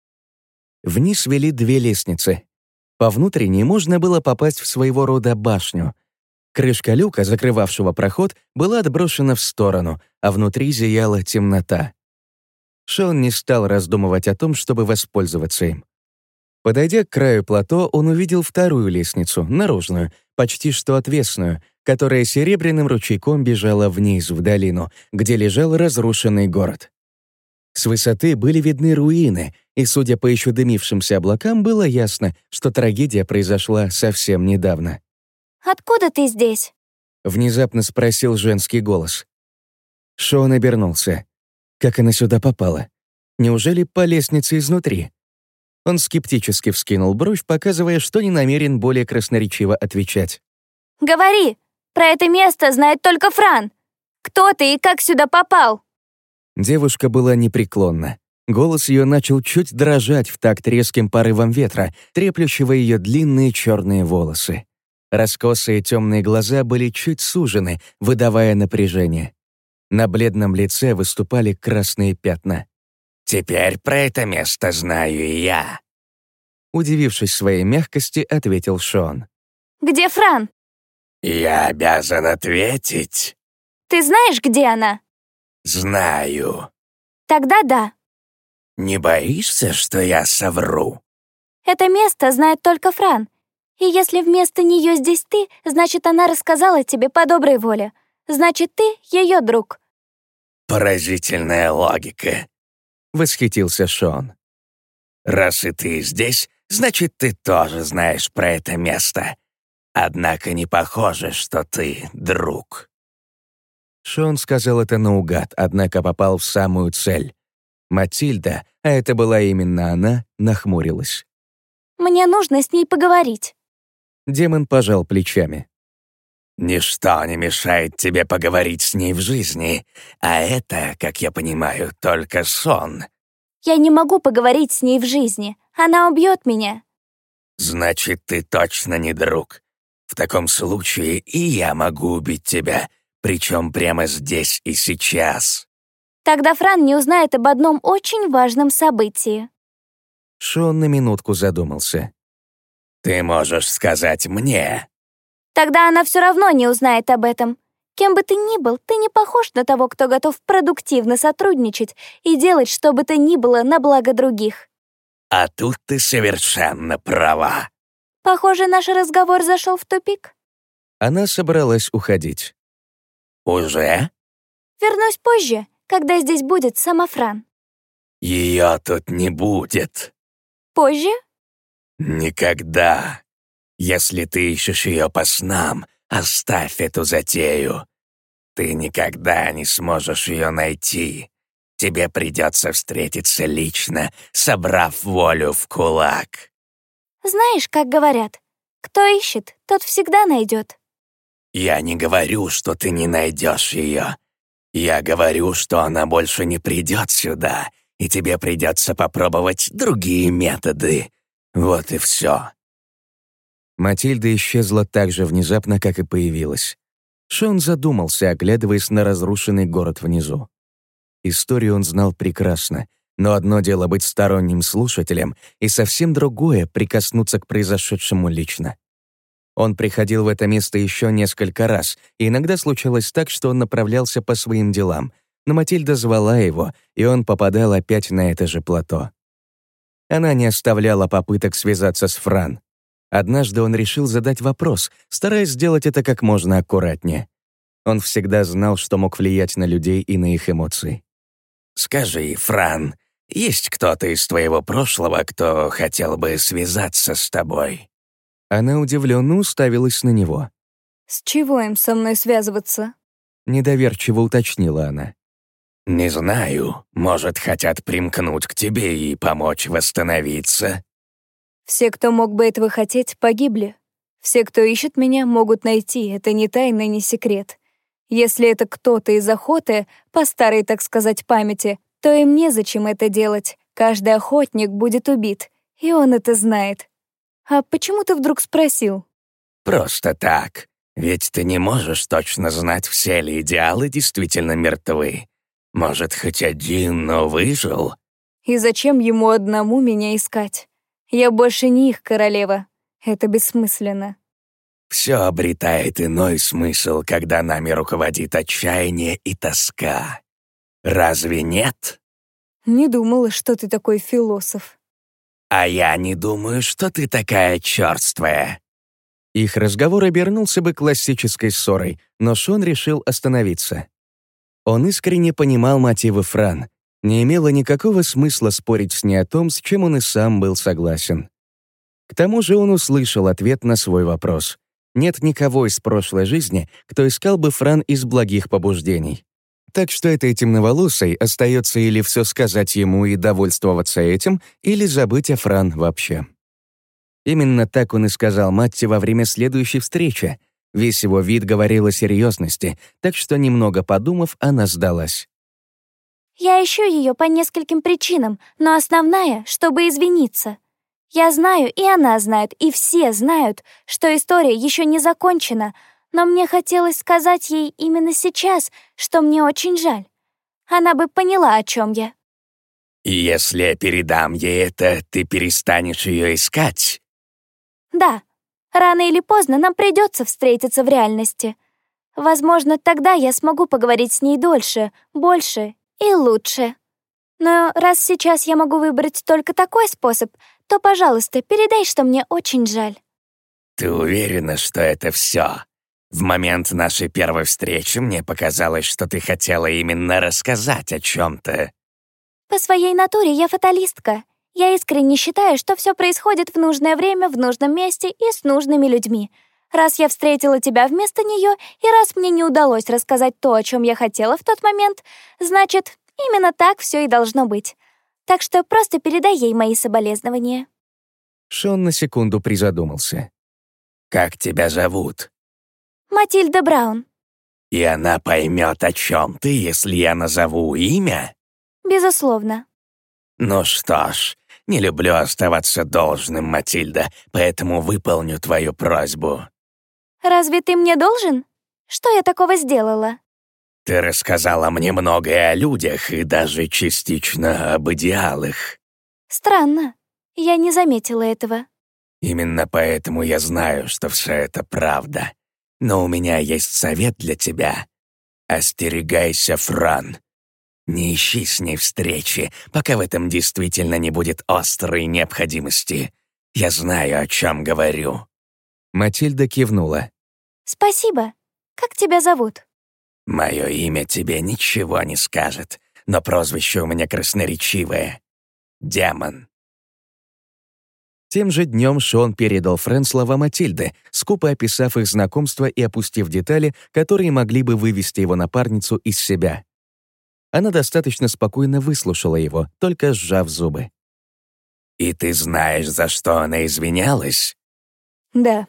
Вниз вели две лестницы. По внутренней можно было попасть в своего рода башню. Крышка люка, закрывавшего проход, была отброшена в сторону, а внутри зияла темнота. Шон не стал раздумывать о том, чтобы воспользоваться им. Подойдя к краю плато, он увидел вторую лестницу, наружную, почти что отвесную, которая серебряным ручейком бежала вниз, в долину, где лежал разрушенный город. С высоты были видны руины, и, судя по еще дымившимся облакам, было ясно, что трагедия произошла совсем недавно. «Откуда ты здесь?» — внезапно спросил женский голос. Шон обернулся. Как она сюда попала? Неужели по лестнице изнутри? Он скептически вскинул бровь, показывая, что не намерен более красноречиво отвечать. «Говори! Про это место знает только Фран! Кто ты и как сюда попал?» Девушка была непреклонна. Голос ее начал чуть дрожать в такт резким порывом ветра, треплющего ее длинные черные волосы. Раскосые темные глаза были чуть сужены, выдавая напряжение. На бледном лице выступали красные пятна. «Теперь про это место знаю и я», Удивившись своей мягкости, ответил Шон. «Где Фран?» «Я обязан ответить». «Ты знаешь, где она?» «Знаю». «Тогда да». «Не боишься, что я совру?» «Это место знает только Фран. И если вместо нее здесь ты, значит, она рассказала тебе по доброй воле. Значит, ты ее друг». «Поразительная логика», — восхитился Шон. «Раз и ты здесь, значит, ты тоже знаешь про это место. Однако не похоже, что ты друг». Шон сказал это наугад, однако попал в самую цель. Матильда, а это была именно она, нахмурилась. «Мне нужно с ней поговорить». Демон пожал плечами. «Ничто не мешает тебе поговорить с ней в жизни, а это, как я понимаю, только сон». «Я не могу поговорить с ней в жизни. Она убьет меня». «Значит, ты точно не друг. В таком случае и я могу убить тебя, причем прямо здесь и сейчас». Тогда Фран не узнает об одном очень важном событии. Шон на минутку задумался. «Ты можешь сказать мне». Тогда она все равно не узнает об этом. Кем бы ты ни был, ты не похож на того, кто готов продуктивно сотрудничать и делать что бы то ни было на благо других. А тут ты совершенно права. Похоже, наш разговор зашел в тупик. Она собралась уходить. Уже? Вернусь позже, когда здесь будет сама Фран. Ее тут не будет. Позже? Никогда. Если ты ищешь ее по снам, оставь эту затею. Ты никогда не сможешь ее найти. Тебе придется встретиться лично, собрав волю в кулак. Знаешь, как говорят, кто ищет, тот всегда найдет. Я не говорю, что ты не найдешь ее. Я говорю, что она больше не придет сюда, и тебе придется попробовать другие методы. Вот и все. Матильда исчезла так же внезапно, как и появилась. Шон задумался, оглядываясь на разрушенный город внизу. Историю он знал прекрасно, но одно дело быть сторонним слушателем, и совсем другое — прикоснуться к произошедшему лично. Он приходил в это место еще несколько раз, и иногда случалось так, что он направлялся по своим делам, но Матильда звала его, и он попадал опять на это же плато. Она не оставляла попыток связаться с Фран. Однажды он решил задать вопрос, стараясь сделать это как можно аккуратнее. Он всегда знал, что мог влиять на людей и на их эмоции. «Скажи, Фран, есть кто-то из твоего прошлого, кто хотел бы связаться с тобой?» Она удивленно уставилась на него. «С чего им со мной связываться?» Недоверчиво уточнила она. «Не знаю. Может, хотят примкнуть к тебе и помочь восстановиться?» «Все, кто мог бы этого хотеть, погибли. Все, кто ищет меня, могут найти. Это не тайна, не секрет. Если это кто-то из охоты, по старой, так сказать, памяти, то и мне зачем это делать. Каждый охотник будет убит, и он это знает. А почему ты вдруг спросил? «Просто так. Ведь ты не можешь точно знать, все ли идеалы действительно мертвы. Может, хоть один, но выжил?» И зачем ему одному меня искать? Я больше не их королева. Это бессмысленно. Все обретает иной смысл, когда нами руководит отчаяние и тоска. Разве нет? Не думала, что ты такой философ. А я не думаю, что ты такая черствая. Их разговор обернулся бы классической ссорой, но Шон решил остановиться. Он искренне понимал мотивы Фран. Не имело никакого смысла спорить с ней о том, с чем он и сам был согласен. К тому же он услышал ответ на свой вопрос. Нет никого из прошлой жизни, кто искал бы Фран из благих побуждений. Так что этой темноволосой остается или все сказать ему и довольствоваться этим, или забыть о Фран вообще. Именно так он и сказал Матте во время следующей встречи. Весь его вид говорил о серьезности, так что, немного подумав, она сдалась. «Я ищу ее по нескольким причинам, но основная — чтобы извиниться. Я знаю, и она знает, и все знают, что история еще не закончена, но мне хотелось сказать ей именно сейчас, что мне очень жаль. Она бы поняла, о чем я. «Если я передам ей это, ты перестанешь ее искать?» «Да. Рано или поздно нам придется встретиться в реальности. Возможно, тогда я смогу поговорить с ней дольше, больше и лучше. Но раз сейчас я могу выбрать только такой способ, то, пожалуйста, передай, что мне очень жаль. Ты уверена, что это все? В момент нашей первой встречи мне показалось, что ты хотела именно рассказать о чем-то. По своей натуре я фаталистка. Я искренне считаю, что все происходит в нужное время, в нужном месте и с нужными людьми. Раз я встретила тебя вместо нее, и раз мне не удалось рассказать то, о чем я хотела в тот момент, значит, именно так все и должно быть. Так что просто передай ей мои соболезнования». Шон на секунду призадумался. «Как тебя зовут?» «Матильда Браун». «И она поймет, о чем ты, если я назову имя?» «Безусловно». «Ну что ж, не люблю оставаться должным, Матильда, поэтому выполню твою просьбу». «Разве ты мне должен? Что я такого сделала?» «Ты рассказала мне многое о людях и даже частично об идеалах». «Странно. Я не заметила этого». «Именно поэтому я знаю, что все это правда. Но у меня есть совет для тебя. Остерегайся, Фран. Не ищи с ней встречи, пока в этом действительно не будет острой необходимости. Я знаю, о чем говорю». Матильда кивнула. «Спасибо. Как тебя зовут?» «Мое имя тебе ничего не скажет, но прозвище у меня красноречивое. Демон». Тем же днем Шон передал Френ слова Матильды, скупо описав их знакомство и опустив детали, которые могли бы вывести его напарницу из себя. Она достаточно спокойно выслушала его, только сжав зубы. «И ты знаешь, за что она извинялась?» «Да».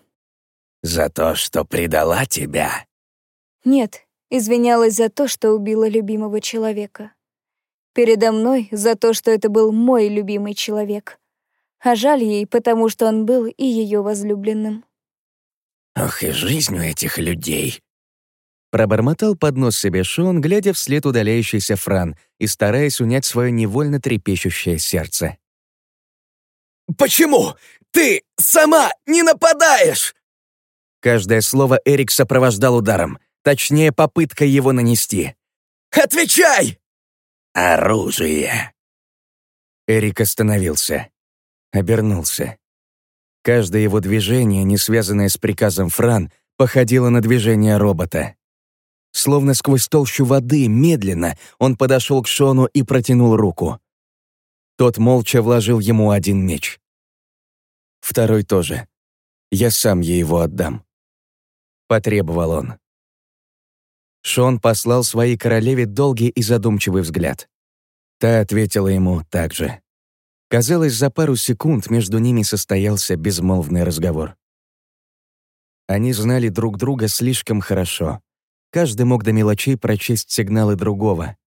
«За то, что предала тебя?» «Нет, извинялась за то, что убила любимого человека. Передо мной за то, что это был мой любимый человек. А жаль ей, потому что он был и ее возлюбленным». «Ох, и жизнь у этих людей Пробормотал под нос себе Шон, глядя вслед удаляющийся Фран и стараясь унять свое невольно трепещущее сердце. «Почему ты сама не нападаешь?» Каждое слово Эрик сопровождал ударом, точнее, попыткой его нанести. «Отвечай!» «Оружие!» Эрик остановился, обернулся. Каждое его движение, не связанное с приказом Фран, походило на движение робота. Словно сквозь толщу воды, медленно, он подошел к Шону и протянул руку. Тот молча вложил ему один меч. Второй тоже. Я сам ей его отдам. Потребовал он. Шон послал своей королеве долгий и задумчивый взгляд. Та ответила ему так же. Казалось, за пару секунд между ними состоялся безмолвный разговор. Они знали друг друга слишком хорошо. Каждый мог до мелочей прочесть сигналы другого.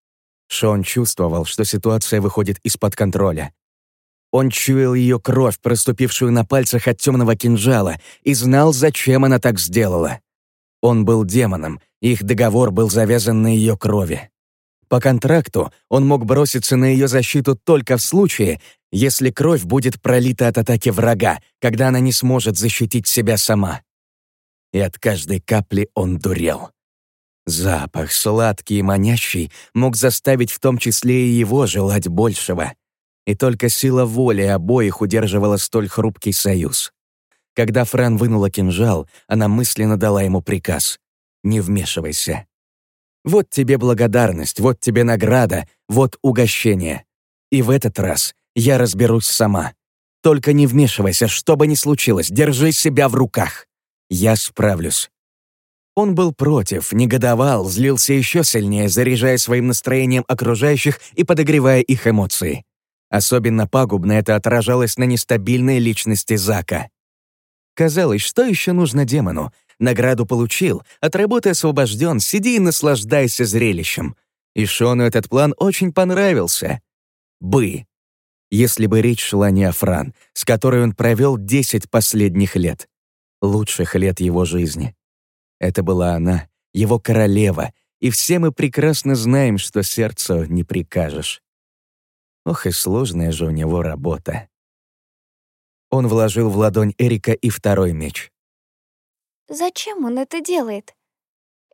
Шон чувствовал, что ситуация выходит из-под контроля. Он чуял ее кровь, проступившую на пальцах от темного кинжала, и знал, зачем она так сделала. Он был демоном, их договор был завязан на ее крови. По контракту он мог броситься на ее защиту только в случае, если кровь будет пролита от атаки врага, когда она не сможет защитить себя сама. И от каждой капли он дурел. Запах, сладкий и манящий, мог заставить в том числе и его желать большего. И только сила воли обоих удерживала столь хрупкий союз. Когда Фран вынула кинжал, она мысленно дала ему приказ «Не вмешивайся». Вот тебе благодарность, вот тебе награда, вот угощение. И в этот раз я разберусь сама. Только не вмешивайся, что бы ни случилось, держи себя в руках. Я справлюсь. Он был против, негодовал, злился еще сильнее, заряжая своим настроением окружающих и подогревая их эмоции. Особенно пагубно это отражалось на нестабильной личности Зака. Казалось, что еще нужно демону? Награду получил, от работы освобожден, сиди и наслаждайся зрелищем. И Шону этот план очень понравился. Бы. Если бы речь шла не о Фран, с которой он провел 10 последних лет. Лучших лет его жизни. Это была она, его королева, и все мы прекрасно знаем, что сердцу не прикажешь. Ох и сложная же у него работа. Он вложил в ладонь Эрика и второй меч. Зачем он это делает?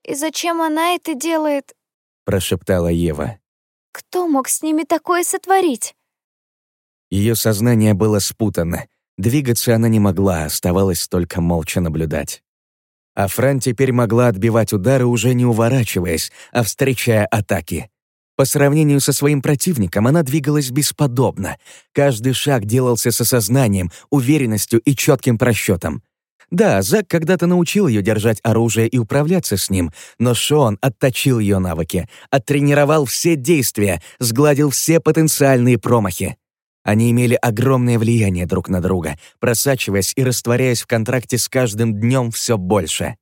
И зачем она это делает? Прошептала Ева. Кто мог с ними такое сотворить? Ее сознание было спутано. Двигаться она не могла, оставалось только молча наблюдать. А Фран теперь могла отбивать удары, уже не уворачиваясь, а встречая атаки. По сравнению со своим противником она двигалась бесподобно. Каждый шаг делался с осознанием, уверенностью и четким просчетом. Да, Зак когда-то научил ее держать оружие и управляться с ним, но Шон отточил ее навыки, оттренировал все действия, сгладил все потенциальные промахи. Они имели огромное влияние друг на друга, просачиваясь и растворяясь в контракте с каждым днем все больше.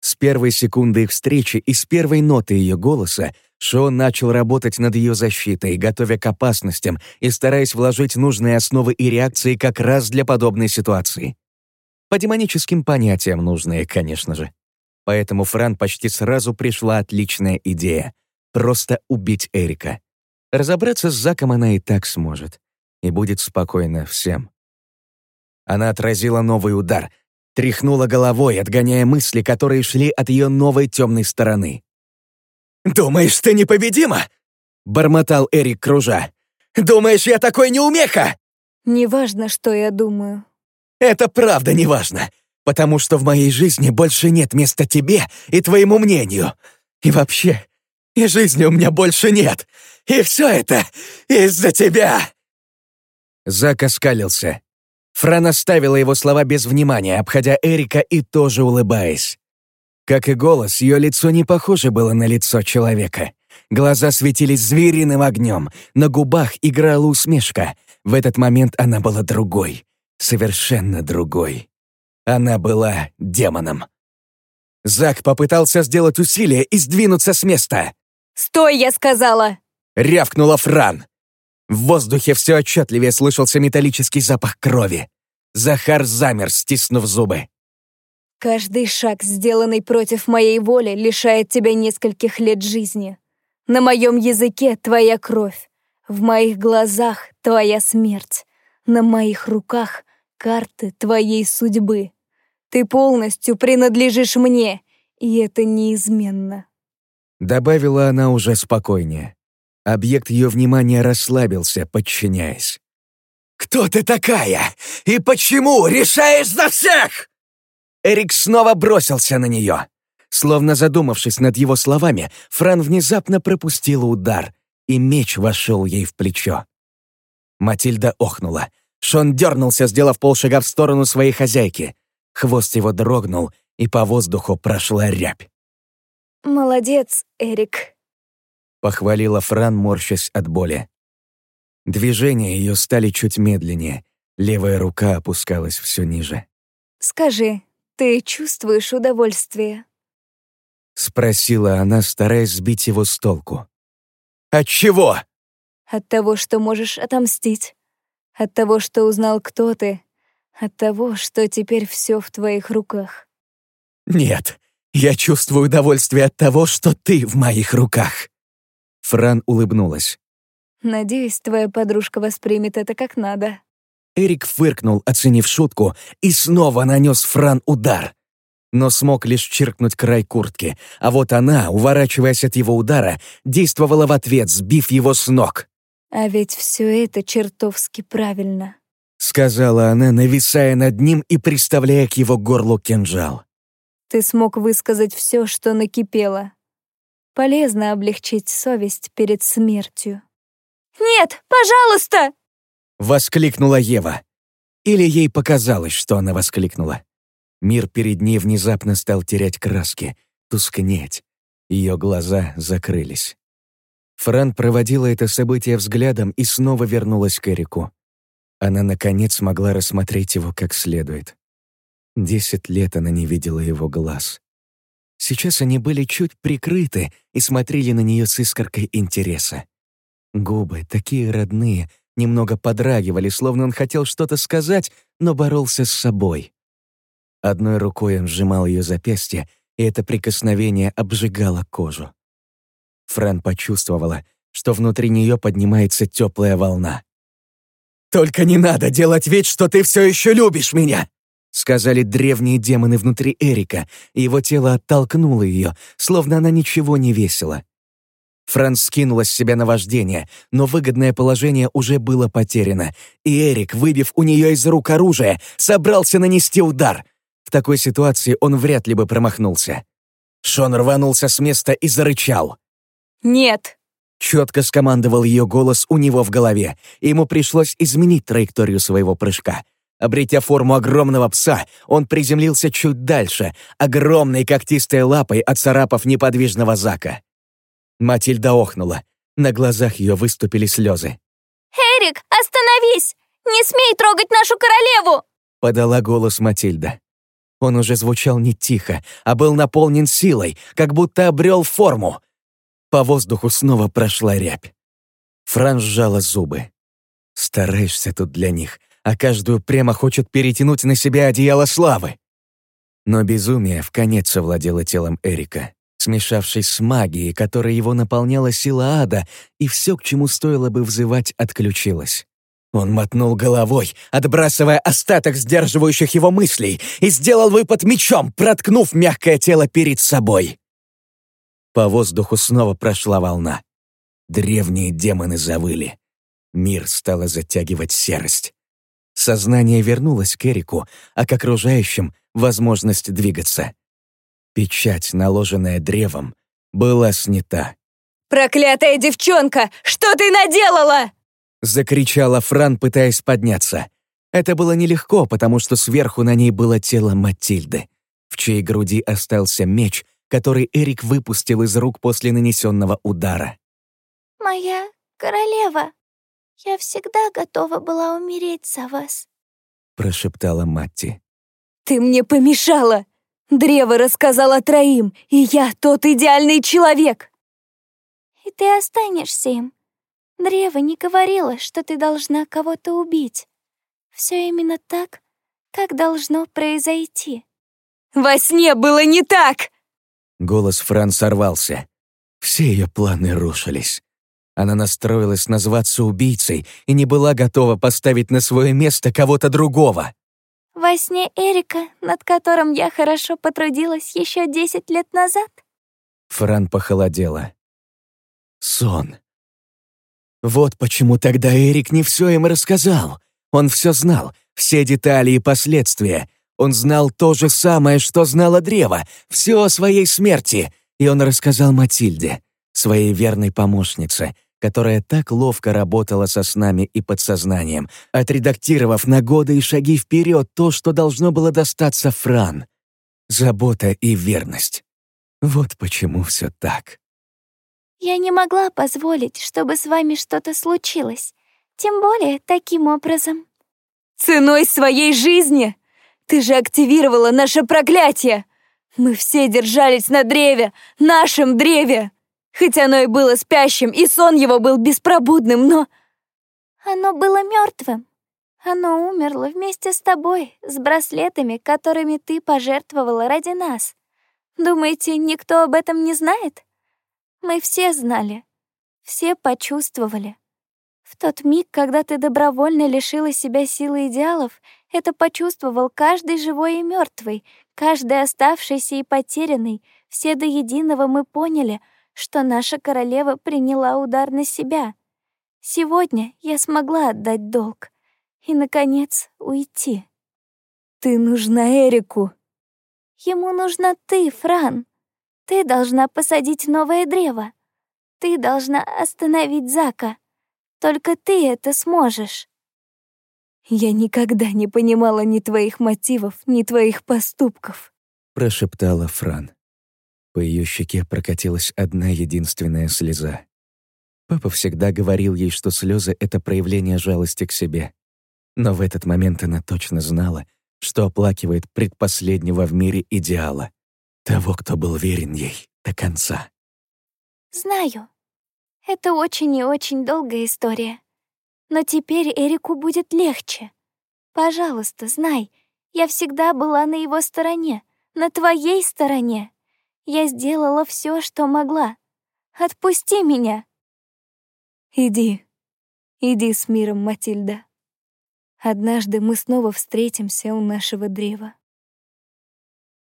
С первой секунды их встречи и с первой ноты ее голоса Шон начал работать над ее защитой, готовя к опасностям и стараясь вложить нужные основы и реакции как раз для подобной ситуации. По демоническим понятиям нужные, конечно же. Поэтому Фран почти сразу пришла отличная идея — просто убить Эрика. Разобраться с Заком она и так сможет и будет спокойно всем. Она отразила новый удар, тряхнула головой, отгоняя мысли, которые шли от ее новой темной стороны. «Думаешь, ты непобедима?» — бормотал Эрик, кружа. «Думаешь, я такой неумеха?» «Неважно, что я думаю». «Это правда неважно, потому что в моей жизни больше нет места тебе и твоему мнению. И вообще, и жизни у меня больше нет. И все это из-за тебя!» Зак оскалился. Фран оставила его слова без внимания, обходя Эрика и тоже улыбаясь. Как и голос, ее лицо не похоже было на лицо человека. Глаза светились звериным огнем, на губах играла усмешка. В этот момент она была другой, совершенно другой. Она была демоном. Зак попытался сделать усилие и сдвинуться с места. «Стой, я сказала!» — рявкнула Фран. В воздухе все отчетливее слышался металлический запах крови. Захар замер, стиснув зубы. «Каждый шаг, сделанный против моей воли, лишает тебя нескольких лет жизни. На моем языке твоя кровь, в моих глазах твоя смерть, на моих руках карты твоей судьбы. Ты полностью принадлежишь мне, и это неизменно». Добавила она уже спокойнее. Объект ее внимания расслабился, подчиняясь. «Кто ты такая? И почему решаешь за всех?» Эрик снова бросился на нее. Словно задумавшись над его словами, Фран внезапно пропустила удар, и меч вошел ей в плечо. Матильда охнула. Шон дернулся, сделав полшага в сторону своей хозяйки. Хвост его дрогнул, и по воздуху прошла рябь. «Молодец, Эрик», — похвалила Фран, морщась от боли. Движения ее стали чуть медленнее, левая рука опускалась все ниже. «Скажи, ты чувствуешь удовольствие?» — спросила она, стараясь сбить его с толку. «От чего?» «От того, что можешь отомстить. От того, что узнал, кто ты. От того, что теперь все в твоих руках». «Нет, я чувствую удовольствие от того, что ты в моих руках». Фран улыбнулась. «Надеюсь, твоя подружка воспримет это как надо». Эрик фыркнул, оценив шутку, и снова нанес Фран удар. Но смог лишь чиркнуть край куртки, а вот она, уворачиваясь от его удара, действовала в ответ, сбив его с ног. «А ведь все это чертовски правильно», — сказала она, нависая над ним и приставляя к его горлу кинжал. «Ты смог высказать все, что накипело. Полезно облегчить совесть перед смертью. «Нет, пожалуйста!» — воскликнула Ева. Или ей показалось, что она воскликнула. Мир перед ней внезапно стал терять краски, тускнеть. Ее глаза закрылись. Фран проводила это событие взглядом и снова вернулась к Эрику. Она, наконец, смогла рассмотреть его как следует. Десять лет она не видела его глаз. Сейчас они были чуть прикрыты и смотрели на нее с искоркой интереса. Губы, такие родные, немного подрагивали, словно он хотел что-то сказать, но боролся с собой. Одной рукой он сжимал ее запястье, и это прикосновение обжигало кожу. Фран почувствовала, что внутри нее поднимается теплая волна. «Только не надо делать вид, что ты все еще любишь меня!» Сказали древние демоны внутри Эрика, и его тело оттолкнуло ее, словно она ничего не весила. Франц скинула с себя наваждение, но выгодное положение уже было потеряно, и Эрик, выбив у нее из рук оружие, собрался нанести удар. В такой ситуации он вряд ли бы промахнулся. Шон рванулся с места и зарычал. «Нет!» Четко скомандовал ее голос у него в голове, и ему пришлось изменить траекторию своего прыжка. Обретя форму огромного пса, он приземлился чуть дальше, огромной когтистой лапой оцарапав неподвижного Зака. Матильда охнула. На глазах ее выступили слезы. «Эрик, остановись! Не смей трогать нашу королеву!» Подала голос Матильда. Он уже звучал не тихо, а был наполнен силой, как будто обрел форму. По воздуху снова прошла рябь. Фран сжала зубы. «Стараешься тут для них, а каждую прямо хочет перетянуть на себя одеяло славы». Но безумие в конец овладело телом Эрика, смешавшись с магией, которой его наполняла сила ада, и все, к чему стоило бы взывать, отключилось. Он мотнул головой, отбрасывая остаток сдерживающих его мыслей, и сделал выпад мечом, проткнув мягкое тело перед собой. По воздуху снова прошла волна. Древние демоны завыли. Мир стало затягивать серость. Сознание вернулось к Эрику, а к окружающим — возможность двигаться. Печать, наложенная древом, была снята. «Проклятая девчонка! Что ты наделала?» Закричала Фран, пытаясь подняться. Это было нелегко, потому что сверху на ней было тело Матильды, в чьей груди остался меч, который Эрик выпустил из рук после нанесенного удара. «Моя королева, я всегда готова была умереть за вас», прошептала Матти. «Ты мне помешала! Древо рассказала троим, и я тот идеальный человек!» «И ты останешься им. Древо не говорило, что ты должна кого-то убить. Все именно так, как должно произойти». «Во сне было не так!» Голос Фран сорвался. Все ее планы рушились. Она настроилась назваться убийцей и не была готова поставить на свое место кого-то другого. «Во сне Эрика, над которым я хорошо потрудилась еще десять лет назад?» Фран похолодела. Сон. Вот почему тогда Эрик не все им рассказал. Он все знал, все детали и последствия. Он знал то же самое, что знало древо, все о своей смерти. И он рассказал Матильде, своей верной помощнице, которая так ловко работала со снами и подсознанием, отредактировав на годы и шаги вперед то, что должно было достаться Фран. Забота и верность. Вот почему все так. Я не могла позволить, чтобы с вами что-то случилось. Тем более таким образом. Ценой своей жизни? Ты же активировала наше проклятие! Мы все держались на древе, нашем древе! Хоть оно и было спящим, и сон его был беспробудным, но... Оно было мертвым. Оно умерло вместе с тобой, с браслетами, которыми ты пожертвовала ради нас. Думаете, никто об этом не знает? Мы все знали, все почувствовали. В тот миг, когда ты добровольно лишила себя силы идеалов, это почувствовал каждый живой и мертвый, каждый оставшийся и потерянный. Все до единого мы поняли, что наша королева приняла удар на себя. Сегодня я смогла отдать долг и, наконец, уйти. Ты нужна Эрику. Ему нужна ты, Фран. Ты должна посадить новое древо. Ты должна остановить Зака. Только ты это сможешь. Я никогда не понимала ни твоих мотивов, ни твоих поступков, прошептала Фран. По ее щеке прокатилась одна единственная слеза. Папа всегда говорил ей, что слезы — это проявление жалости к себе. Но в этот момент она точно знала, что оплакивает предпоследнего в мире идеала. Того, кто был верен ей до конца. «Знаю. Это очень и очень долгая история. Но теперь Эрику будет легче. Пожалуйста, знай, я всегда была на его стороне, на твоей стороне. Я сделала все, что могла. Отпусти меня!» «Иди, иди с миром, Матильда». Однажды мы снова встретимся у нашего древа.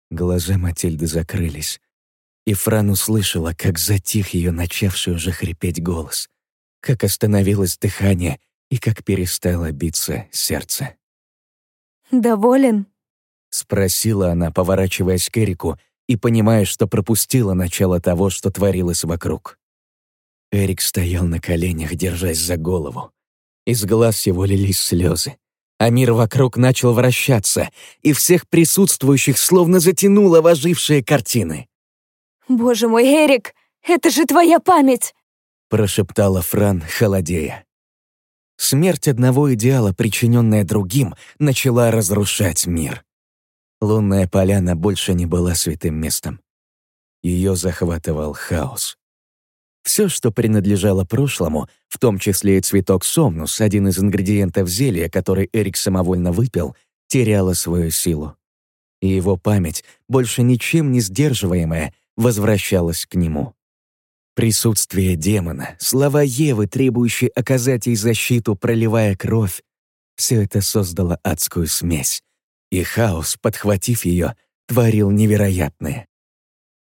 Глаза Матильды закрылись, и Фран услышала, как затих ее начавший уже хрипеть голос, как остановилось дыхание и как перестало биться сердце. «Доволен?» — спросила она, поворачиваясь к Эрику и понимая, что пропустила начало того, что творилось вокруг. Эрик стоял на коленях, держась за голову. Из глаз его лились слезы, а мир вокруг начал вращаться, и всех присутствующих словно затянуло в ожившие картины. «Боже мой, Эрик, это же твоя память!» прошептала Фран, холодея. Смерть одного идеала, причиненная другим, начала разрушать мир. Лунная поляна больше не была святым местом. Ее захватывал хаос. Все, что принадлежало прошлому, в том числе и цветок сомнус, один из ингредиентов зелья, который Эрик самовольно выпил, теряло свою силу. И его память, больше ничем не сдерживаемая, возвращалась к нему. Присутствие демона, слова Евы, требующие оказать ей защиту, проливая кровь, все это создало адскую смесь, и хаос, подхватив ее, творил невероятное.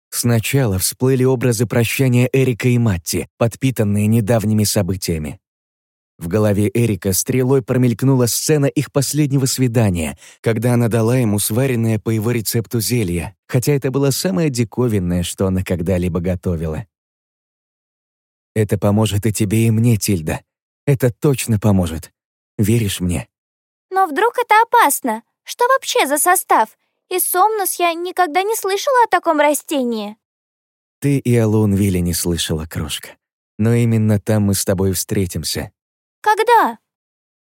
Сначала всплыли образы прощания Эрика и Матти, подпитанные недавними событиями. В голове Эрика стрелой промелькнула сцена их последнего свидания, когда она дала ему сваренное по его рецепту зелье, хотя это было самое диковинное, что она когда-либо готовила. Это поможет и тебе, и мне, Тильда. Это точно поможет. Веришь мне? Но вдруг это опасно? Что вообще за состав? Из Сомнус я никогда не слышала о таком растении. Ты и о Лунвилле не слышала, крошка. Но именно там мы с тобой встретимся. Когда?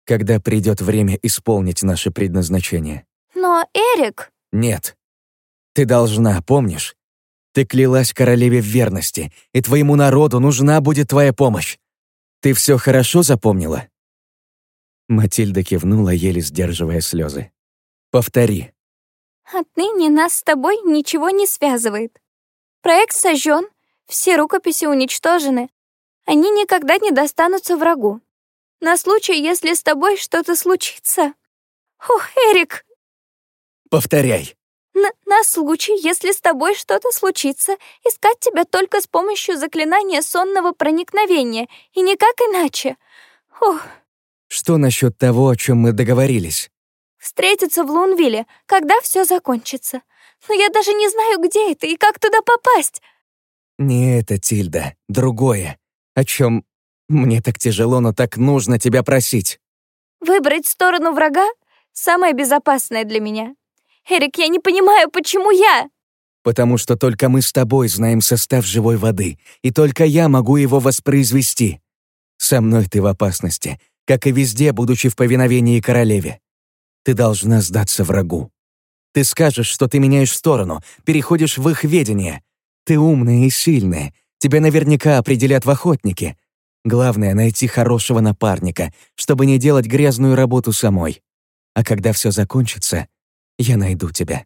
Когда придет время исполнить наше предназначение. Но, Эрик... Нет. Ты должна, помнишь? Ты клялась королеве в верности, и твоему народу нужна будет твоя помощь. Ты все хорошо запомнила?» Матильда кивнула, еле сдерживая слезы. «Повтори». «Отныне нас с тобой ничего не связывает. Проект сожжен, все рукописи уничтожены. Они никогда не достанутся врагу. На случай, если с тобой что-то случится. Ох, Эрик!» «Повторяй». На, на случай, если с тобой что-то случится, искать тебя только с помощью заклинания сонного проникновения, и никак иначе. Ох. Что насчет того, о чем мы договорились? Встретиться в Лунвилле, когда все закончится. Но я даже не знаю, где это и как туда попасть. Не это, Тильда, другое. О чем мне так тяжело, но так нужно тебя просить. Выбрать сторону врага — самое безопасное для меня. Эрик, я не понимаю, почему я?» «Потому что только мы с тобой знаем состав живой воды, и только я могу его воспроизвести. Со мной ты в опасности, как и везде, будучи в повиновении королеве. Ты должна сдаться врагу. Ты скажешь, что ты меняешь сторону, переходишь в их ведение. Ты умная и сильная, тебя наверняка определят в охотнике. Главное — найти хорошего напарника, чтобы не делать грязную работу самой. А когда все закончится, я найду тебя.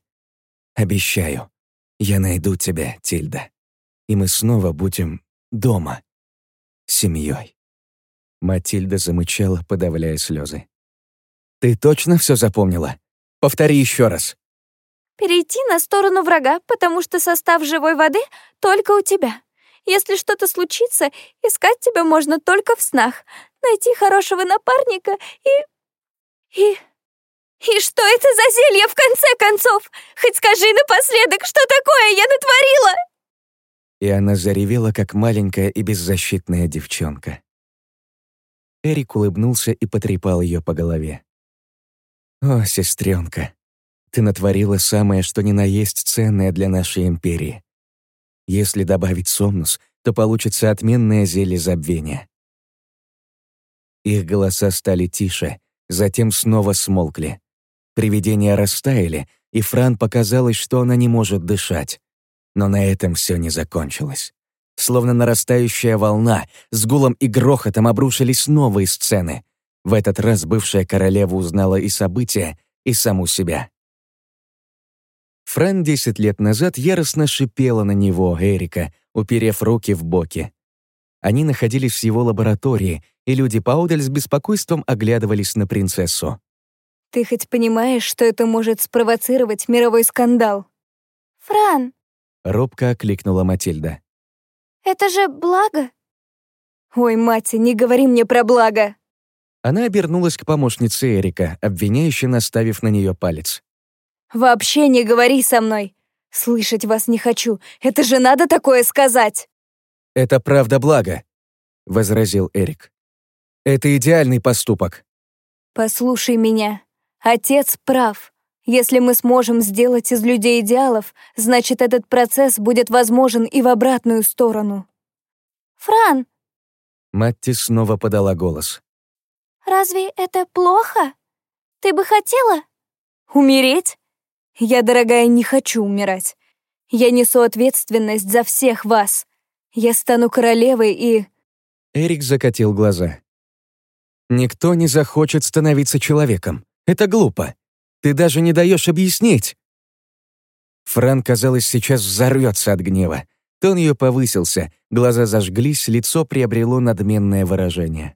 Обещаю, я найду тебя, Тильда. И мы снова будем дома, семьей. Матильда замычала, подавляя слезы. «Ты точно все запомнила? Повтори еще раз». «Перейти на сторону врага, потому что состав живой воды только у тебя. Если что-то случится, искать тебя можно только в снах. Найти хорошего напарника и... и «И что это за зелье в конце концов? Хоть скажи напоследок, что такое я натворила?» И она заревела, как маленькая и беззащитная девчонка. Эрик улыбнулся и потрепал ее по голове. «О, сестренка, ты натворила самое, что ни на есть ценное для нашей империи. Если добавить сомнус, то получится отменное зелье забвения». Их голоса стали тише, затем снова смолкли. Привидения растаяли, и Фран показалось, что она не может дышать. Но на этом все не закончилось. Словно нарастающая волна, с гулом и грохотом обрушились новые сцены. В этот раз бывшая королева узнала и события, и саму себя. Фран десять лет назад яростно шипела на него, Эрика, уперев руки в боки. Они находились в его лаборатории, и люди поодаль с беспокойством оглядывались на принцессу. Ты хоть понимаешь, что это может спровоцировать мировой скандал? Фран, Робко окликнула Матильда. это же благо. Ой, мать, не говори мне про благо. Она обернулась к помощнице Эрика, обвиняюще наставив на нее палец. Вообще не говори со мной. Слышать вас не хочу. Это же надо такое сказать. «Это правда благо», — возразил Эрик. «Это идеальный поступок. Послушай меня. Отец прав. Если мы сможем сделать из людей идеалов, значит, этот процесс будет возможен и в обратную сторону. Фран, Матти снова подала голос. разве это плохо? Ты бы хотела? Умереть? Я, дорогая, не хочу умирать. Я несу ответственность за всех вас. Я стану королевой и... Эрик закатил глаза. «Никто не захочет становиться человеком. Это глупо. Ты даже не даешь объяснить». Фран, казалось, сейчас взорвется от гнева. Тон ее повысился, глаза зажглись, лицо приобрело надменное выражение.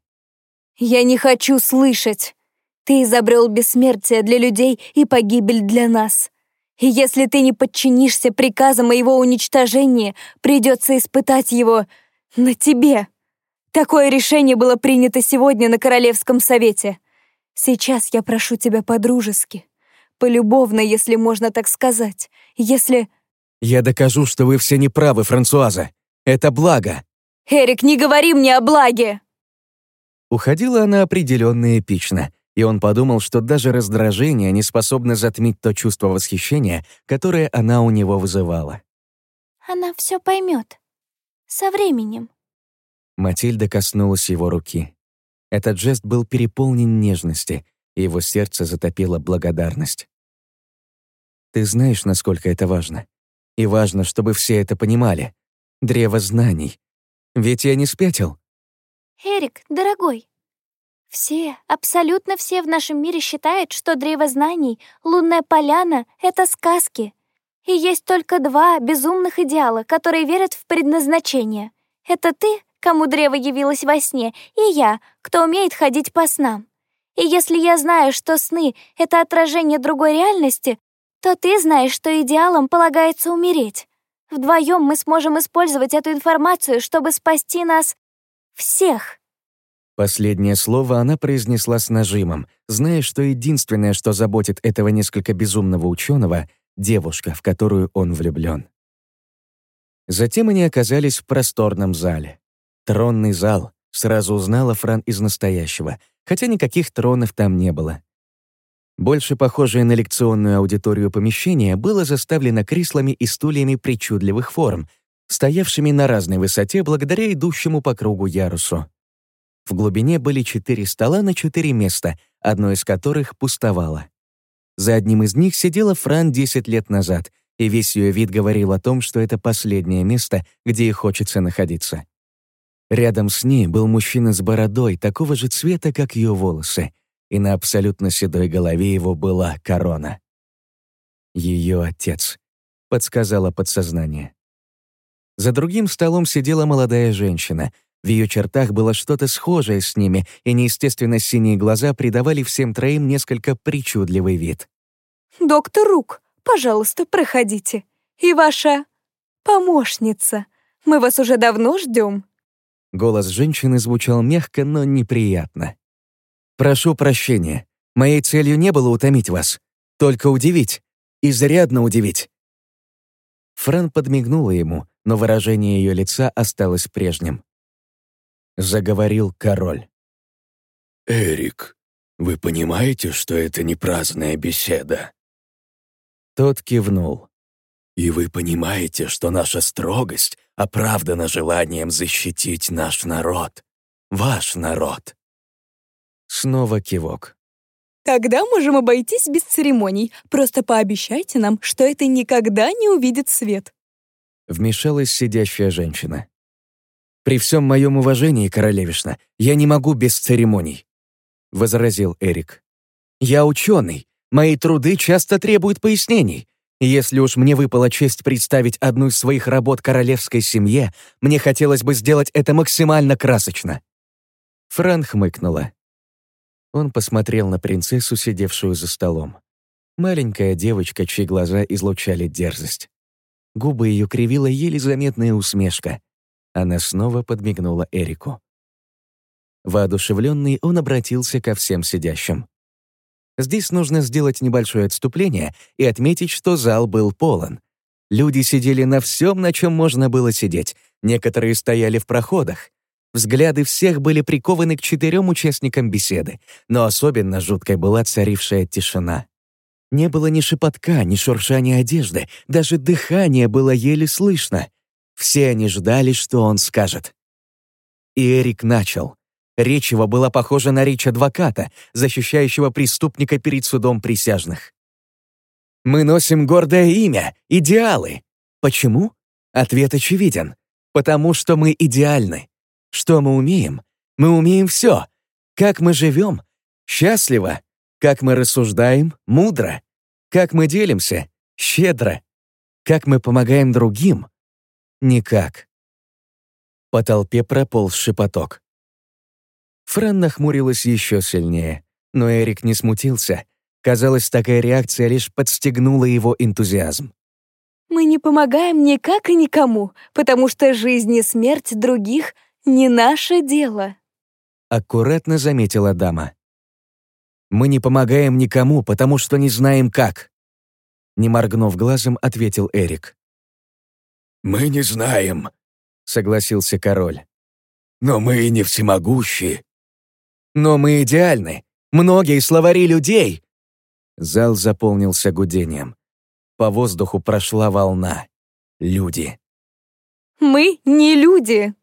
Я не хочу слышать. Ты изобрел бессмертие для людей и погибель для нас. И если ты не подчинишься приказам о его уничтожении, придется испытать его на тебе. Такое решение было принято сегодня на Королевском совете. Сейчас я прошу тебя по-дружески, полюбовно, если можно так сказать. Если... «Я докажу, что вы все неправы, Франсуаза. Это благо». Эрик, не говори мне о благе! Уходила она определенно эпично, и он подумал, что даже раздражение не способно затмить то чувство восхищения, которое она у него вызывала. Она все поймет. Со временем. Матильда коснулась его руки. Этот жест был переполнен нежности, и его сердце затопило благодарность. «Ты знаешь, насколько это важно. И важно, чтобы все это понимали. Древо знаний. Ведь я не спятил. Эрик, дорогой, все, абсолютно все в нашем мире считают, что древо знаний, лунная поляна — это сказки. И есть только два безумных идеала, которые верят в предназначение. Это ты, кому древо явилось во сне, и я, кто умеет ходить по снам. И если я знаю, что сны — это отражение другой реальности, то ты знаешь, что идеалам полагается умереть. Вдвоем мы сможем использовать эту информацию, чтобы спасти нас всех. Последнее слово она произнесла с нажимом, зная, что единственное, что заботит этого несколько безумного ученого — девушка, в которую он влюблен. Затем они оказались в просторном зале. Тронный зал. Сразу узнала Фран из настоящего, хотя никаких тронов там не было. Больше похожее на лекционную аудиторию помещение было заставлено креслами и стульями причудливых форм, стоявшими на разной высоте благодаря идущему по кругу ярусу. В глубине были четыре стола на четыре места, одно из которых пустовало. За одним из них сидела Фран 10 лет назад, и весь ее вид говорил о том, что это последнее место, где ей хочется находиться. Рядом с ней был мужчина с бородой такого же цвета, как ее волосы, и на абсолютно седой голове его была корона. Ее отец, подсказало подсознание. За другим столом сидела молодая женщина. В ее чертах было что-то схожее с ними, и неестественно синие глаза придавали всем троим несколько причудливый вид. Доктор Рук, пожалуйста, проходите. И ваша помощница. Мы вас уже давно ждем. Голос женщины звучал мягко, но неприятно. «Прошу прощения. Моей целью не было утомить вас. Только удивить. Изрядно удивить». Фран подмигнула ему, но выражение ее лица осталось прежним. Заговорил король. «Эрик, вы понимаете, что это не праздная беседа? Тот кивнул. И вы понимаете, что наша строгость оправдана желанием защитить наш народ, ваш народ?» Снова кивок. Тогда можем обойтись без церемоний. Просто пообещайте нам, что это никогда не увидит свет. Вмешалась сидящая женщина. «При всем моем уважении, королевишна, я не могу без церемоний», — возразил Эрик. «Я ученый. Мои труды часто требуют пояснений. Если уж мне выпала честь представить одну из своих работ королевской семье, мне хотелось бы сделать это максимально красочно». Фран хмыкнула. Он посмотрел на принцессу, сидевшую за столом. Маленькая девочка, чьи глаза излучали дерзость. Губы ее кривила еле заметная усмешка. Она снова подмигнула Эрику. Воодушевленный, он обратился ко всем сидящим. Здесь нужно сделать небольшое отступление и отметить, что зал был полон. Люди сидели на всем, на чем можно было сидеть. Некоторые стояли в проходах. Взгляды всех были прикованы к четырем участникам беседы, но особенно жуткой была царившая тишина. Не было ни шепотка, ни шуршания одежды, даже дыхание было еле слышно. Все они ждали, что он скажет. И Эрик начал. Речь его была похожа на речь адвоката, защищающего преступника перед судом присяжных. «Мы носим гордое имя, идеалы. Почему? Ответ очевиден. Потому что мы идеальны. Что мы умеем? Мы умеем все. Как мы живем? Счастливо. Как мы рассуждаем? Мудро. Как мы делимся? Щедро. Как мы помогаем другим? Никак. По толпе прополз шепоток. Фран нахмурилась еще сильнее, но Эрик не смутился. Казалось, такая реакция лишь подстегнула его энтузиазм. «Мы не помогаем никак и никому, потому что жизнь и смерть других не наше дело», — аккуратно заметила дама. «Мы не помогаем никому, потому что не знаем как», — не моргнув глазом, ответил Эрик. «Мы не знаем», — согласился король. «Но мы и не всемогущи». «Но мы идеальны. Многие словари людей». Зал заполнился гудением. По воздуху прошла волна. Люди. «Мы не люди»,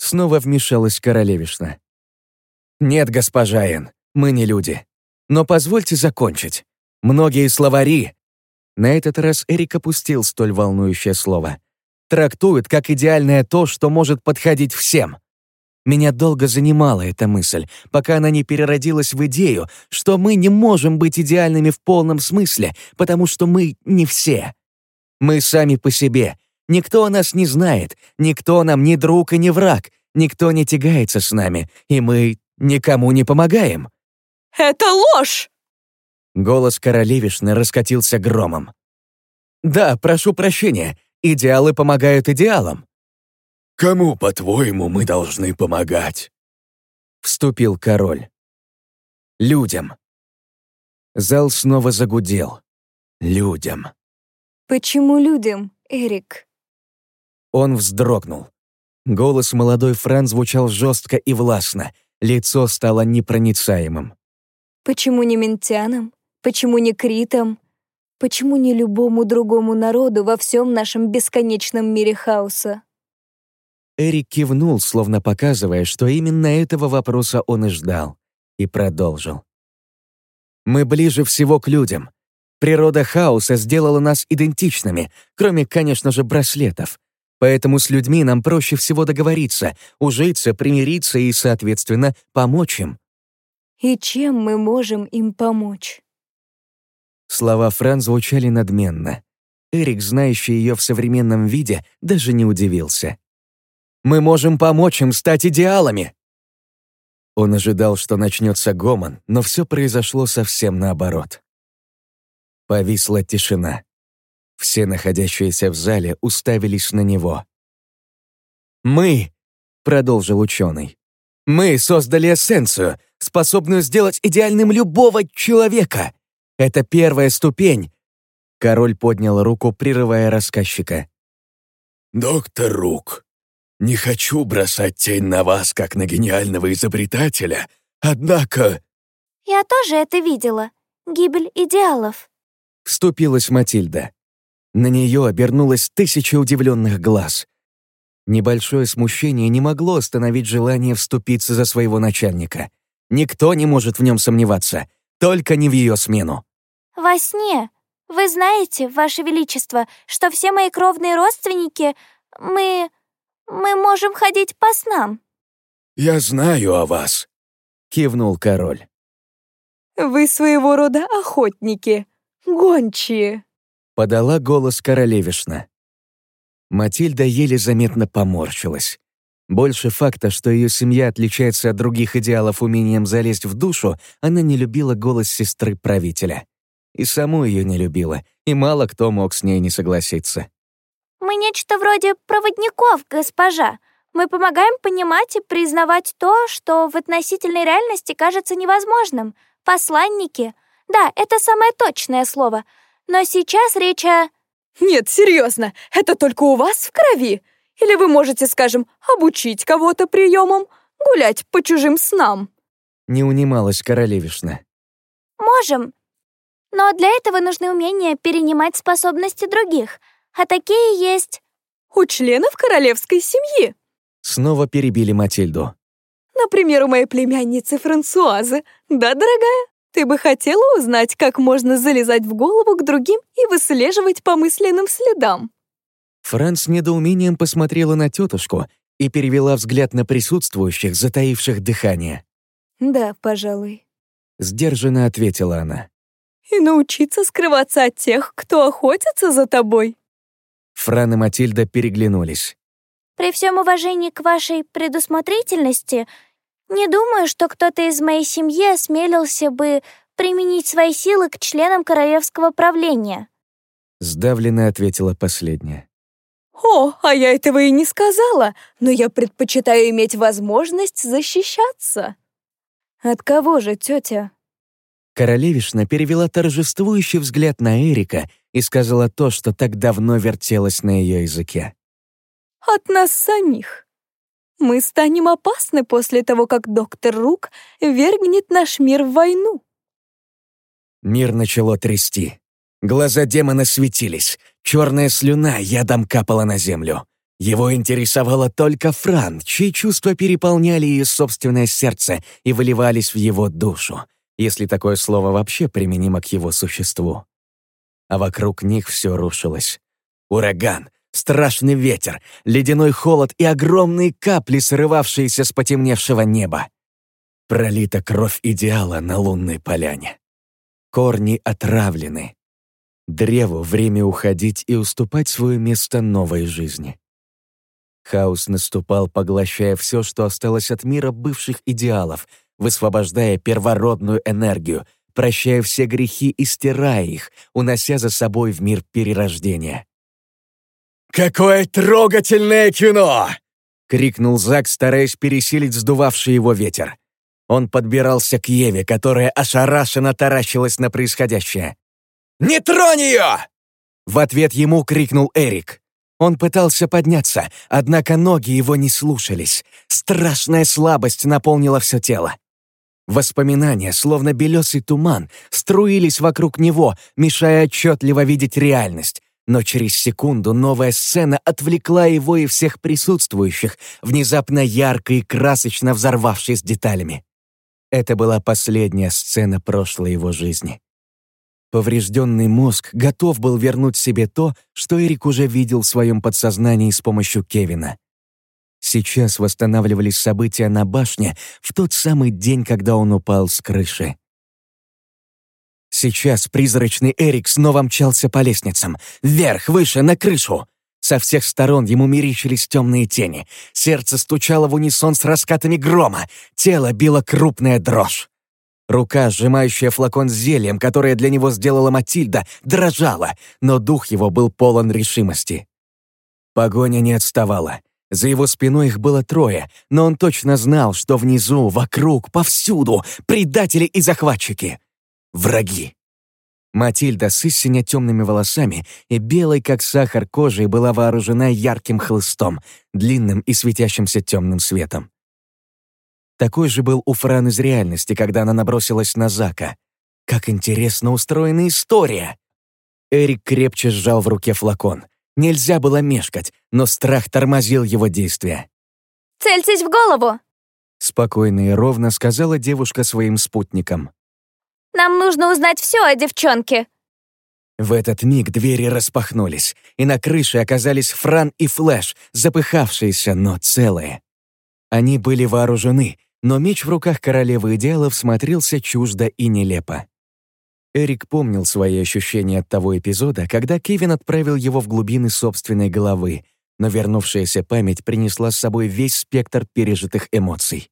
Снова вмешалась королевишна. «Нет, госпожа Эн, мы не люди. Но позвольте закончить. Многие словари...» На этот раз Эрик опустил столь волнующее слово. «Трактуют как идеальное то, что может подходить всем». Меня долго занимала эта мысль, пока она не переродилась в идею, что мы не можем быть идеальными в полном смысле, потому что мы не все. Мы сами по себе, Никто о нас не знает, никто нам не друг и не враг, никто не тягается с нами, и мы никому не помогаем». «Это ложь!» Голос королевишны раскатился громом. «Да, прошу прощения, идеалы помогают идеалам». «Кому, по-твоему, мы должны помогать?» Вступил король. «Людям». Зал снова загудел. «Людям». «Почему людям, Эрик?» Он вздрогнул. Голос молодой Фран звучал жестко и властно, лицо стало непроницаемым. «Почему не ментянам? Почему не критам? Почему не любому другому народу во всем нашем бесконечном мире хаоса?» Эрик кивнул, словно показывая, что именно этого вопроса он и ждал, и продолжил. «Мы ближе всего к людям. Природа хаоса сделала нас идентичными, кроме, конечно же, браслетов. Поэтому с людьми нам проще всего договориться, ужиться, примириться и, соответственно, помочь им. И чем мы можем им помочь? Слова Фран звучали надменно. Эрик, знающий ее в современном виде, даже не удивился. «Мы можем помочь им стать идеалами!» Он ожидал, что начнется гомон, но все произошло совсем наоборот. Повисла тишина. Все находящиеся в зале уставились на него. «Мы», — продолжил ученый, — «мы создали эссенцию, способную сделать идеальным любого человека. Это первая ступень». Король поднял руку, прерывая рассказчика. «Доктор Рук, не хочу бросать тень на вас, как на гениального изобретателя, однако...» «Я тоже это видела. Гибель идеалов», — вступилась Матильда. На нее обернулось тысяча удивленных глаз. Небольшое смущение не могло остановить желание вступиться за своего начальника. Никто не может в нем сомневаться, только не в ее смену. «Во сне. Вы знаете, Ваше Величество, что все мои кровные родственники, мы... мы можем ходить по снам». «Я знаю о вас», — кивнул король. «Вы своего рода охотники, гончие», подала голос королевишна. Матильда еле заметно поморщилась. Больше факта, что ее семья отличается от других идеалов умением залезть в душу, она не любила голос сестры правителя. И саму ее не любила, и мало кто мог с ней не согласиться. «Мы нечто вроде проводников, госпожа. Мы помогаем понимать и признавать то, что в относительной реальности кажется невозможным. Посланники. Да, это самое точное слово. Но сейчас речь о...» «Нет, серьезно, это только у вас в крови? Или вы можете, скажем, обучить кого-то приемам, гулять по чужим снам?» Не унималась королевишна. «Можем. Но для этого нужны умения перенимать способности других. А такие есть...» «У членов королевской семьи». Снова перебили Матильду. «Например, у моей племянницы Франсуазы. Да, дорогая?» Ты бы хотела узнать, как можно залезать в голову к другим и выслеживать по мысленным следам?» Франц с недоумением посмотрела на тетушку и перевела взгляд на присутствующих, затаивших дыхание. «Да, пожалуй», — сдержанно ответила она. «И научиться скрываться от тех, кто охотится за тобой». Фран и Матильда переглянулись. «При всем уважении к вашей предусмотрительности, не думаю, что кто-то из моей семьи осмелился бы применить свои силы к членам королевского правления». Сдавленно ответила последняя. «О, а я этого и не сказала, но я предпочитаю иметь возможность защищаться». «От кого же, тетя?» Королевишна перевела торжествующий взгляд на Эрика и сказала то, что так давно вертелось на ее языке. «От нас самих. Мы станем опасны после того, как доктор Рук вергнет наш мир в войну». Мир начало трясти. Глаза демона светились, черная слюна ядом капала на землю. Его интересовало только Фран, чьи чувства переполняли ее собственное сердце и выливались в его душу, если такое слово вообще применимо к его существу. А вокруг них все рушилось. Ураган, страшный ветер, ледяной холод и огромные капли, срывавшиеся с потемневшего неба. Пролита кровь идеала на лунной поляне. Корни отравлены, Древу время уходить и уступать свое место новой жизни. Хаос наступал, поглощая все, что осталось от мира бывших идеалов, высвобождая первородную энергию, прощая все грехи и стирая их, унося за собой в мир перерождения. «Какое трогательное кино!» — крикнул Зак, стараясь пересилить сдувавший его ветер. Он подбирался к Еве, которая ошарашенно таращилась на происходящее. «Не тронь ее!» В ответ ему крикнул Эрик. Он пытался подняться, однако ноги его не слушались. Страшная слабость наполнила все тело. Воспоминания, словно белесый туман, струились вокруг него, мешая отчетливо видеть реальность. Но через секунду новая сцена отвлекла его и всех присутствующих, внезапно ярко и красочно взорвавшись деталями. Это была последняя сцена прошлой его жизни. Поврежденный мозг готов был вернуть себе то, что Эрик уже видел в своем подсознании с помощью Кевина. Сейчас восстанавливались события на башне в тот самый день, когда он упал с крыши. Сейчас призрачный Эрик снова мчался по лестницам. Вверх, выше, на крышу. Со всех сторон ему мерещились темные тени. Сердце стучало в унисон с раскатами грома. Тело било крупная дрожь. Рука, сжимающая флакон с зельем, которое для него сделала Матильда, дрожала, но дух его был полон решимости. Погоня не отставала. За его спиной их было трое, но он точно знал, что внизу, вокруг, повсюду предатели и захватчики. Враги. Матильда с истинно темными волосами и белой, как сахар, кожей была вооружена ярким хлыстом, длинным и светящимся темным светом. Такой же был у Фран из реальности, когда она набросилась на Зака. Как интересно устроена история! Эрик крепче сжал в руке флакон. Нельзя было мешкать, но страх тормозил его действия. «Цельтесь в голову!» Спокойно и ровно сказала девушка своим спутникам. «Нам нужно узнать все о девчонке!» В этот миг двери распахнулись, и на крыше оказались Фран и Флэш, запыхавшиеся, но целые. Они были вооружены, но меч в руках королевы идеалов смотрелся чуждо и нелепо. Эрик помнил свои ощущения от того эпизода, когда Кевин отправил его в глубины собственной головы, но вернувшаяся память принесла с собой весь спектр пережитых эмоций.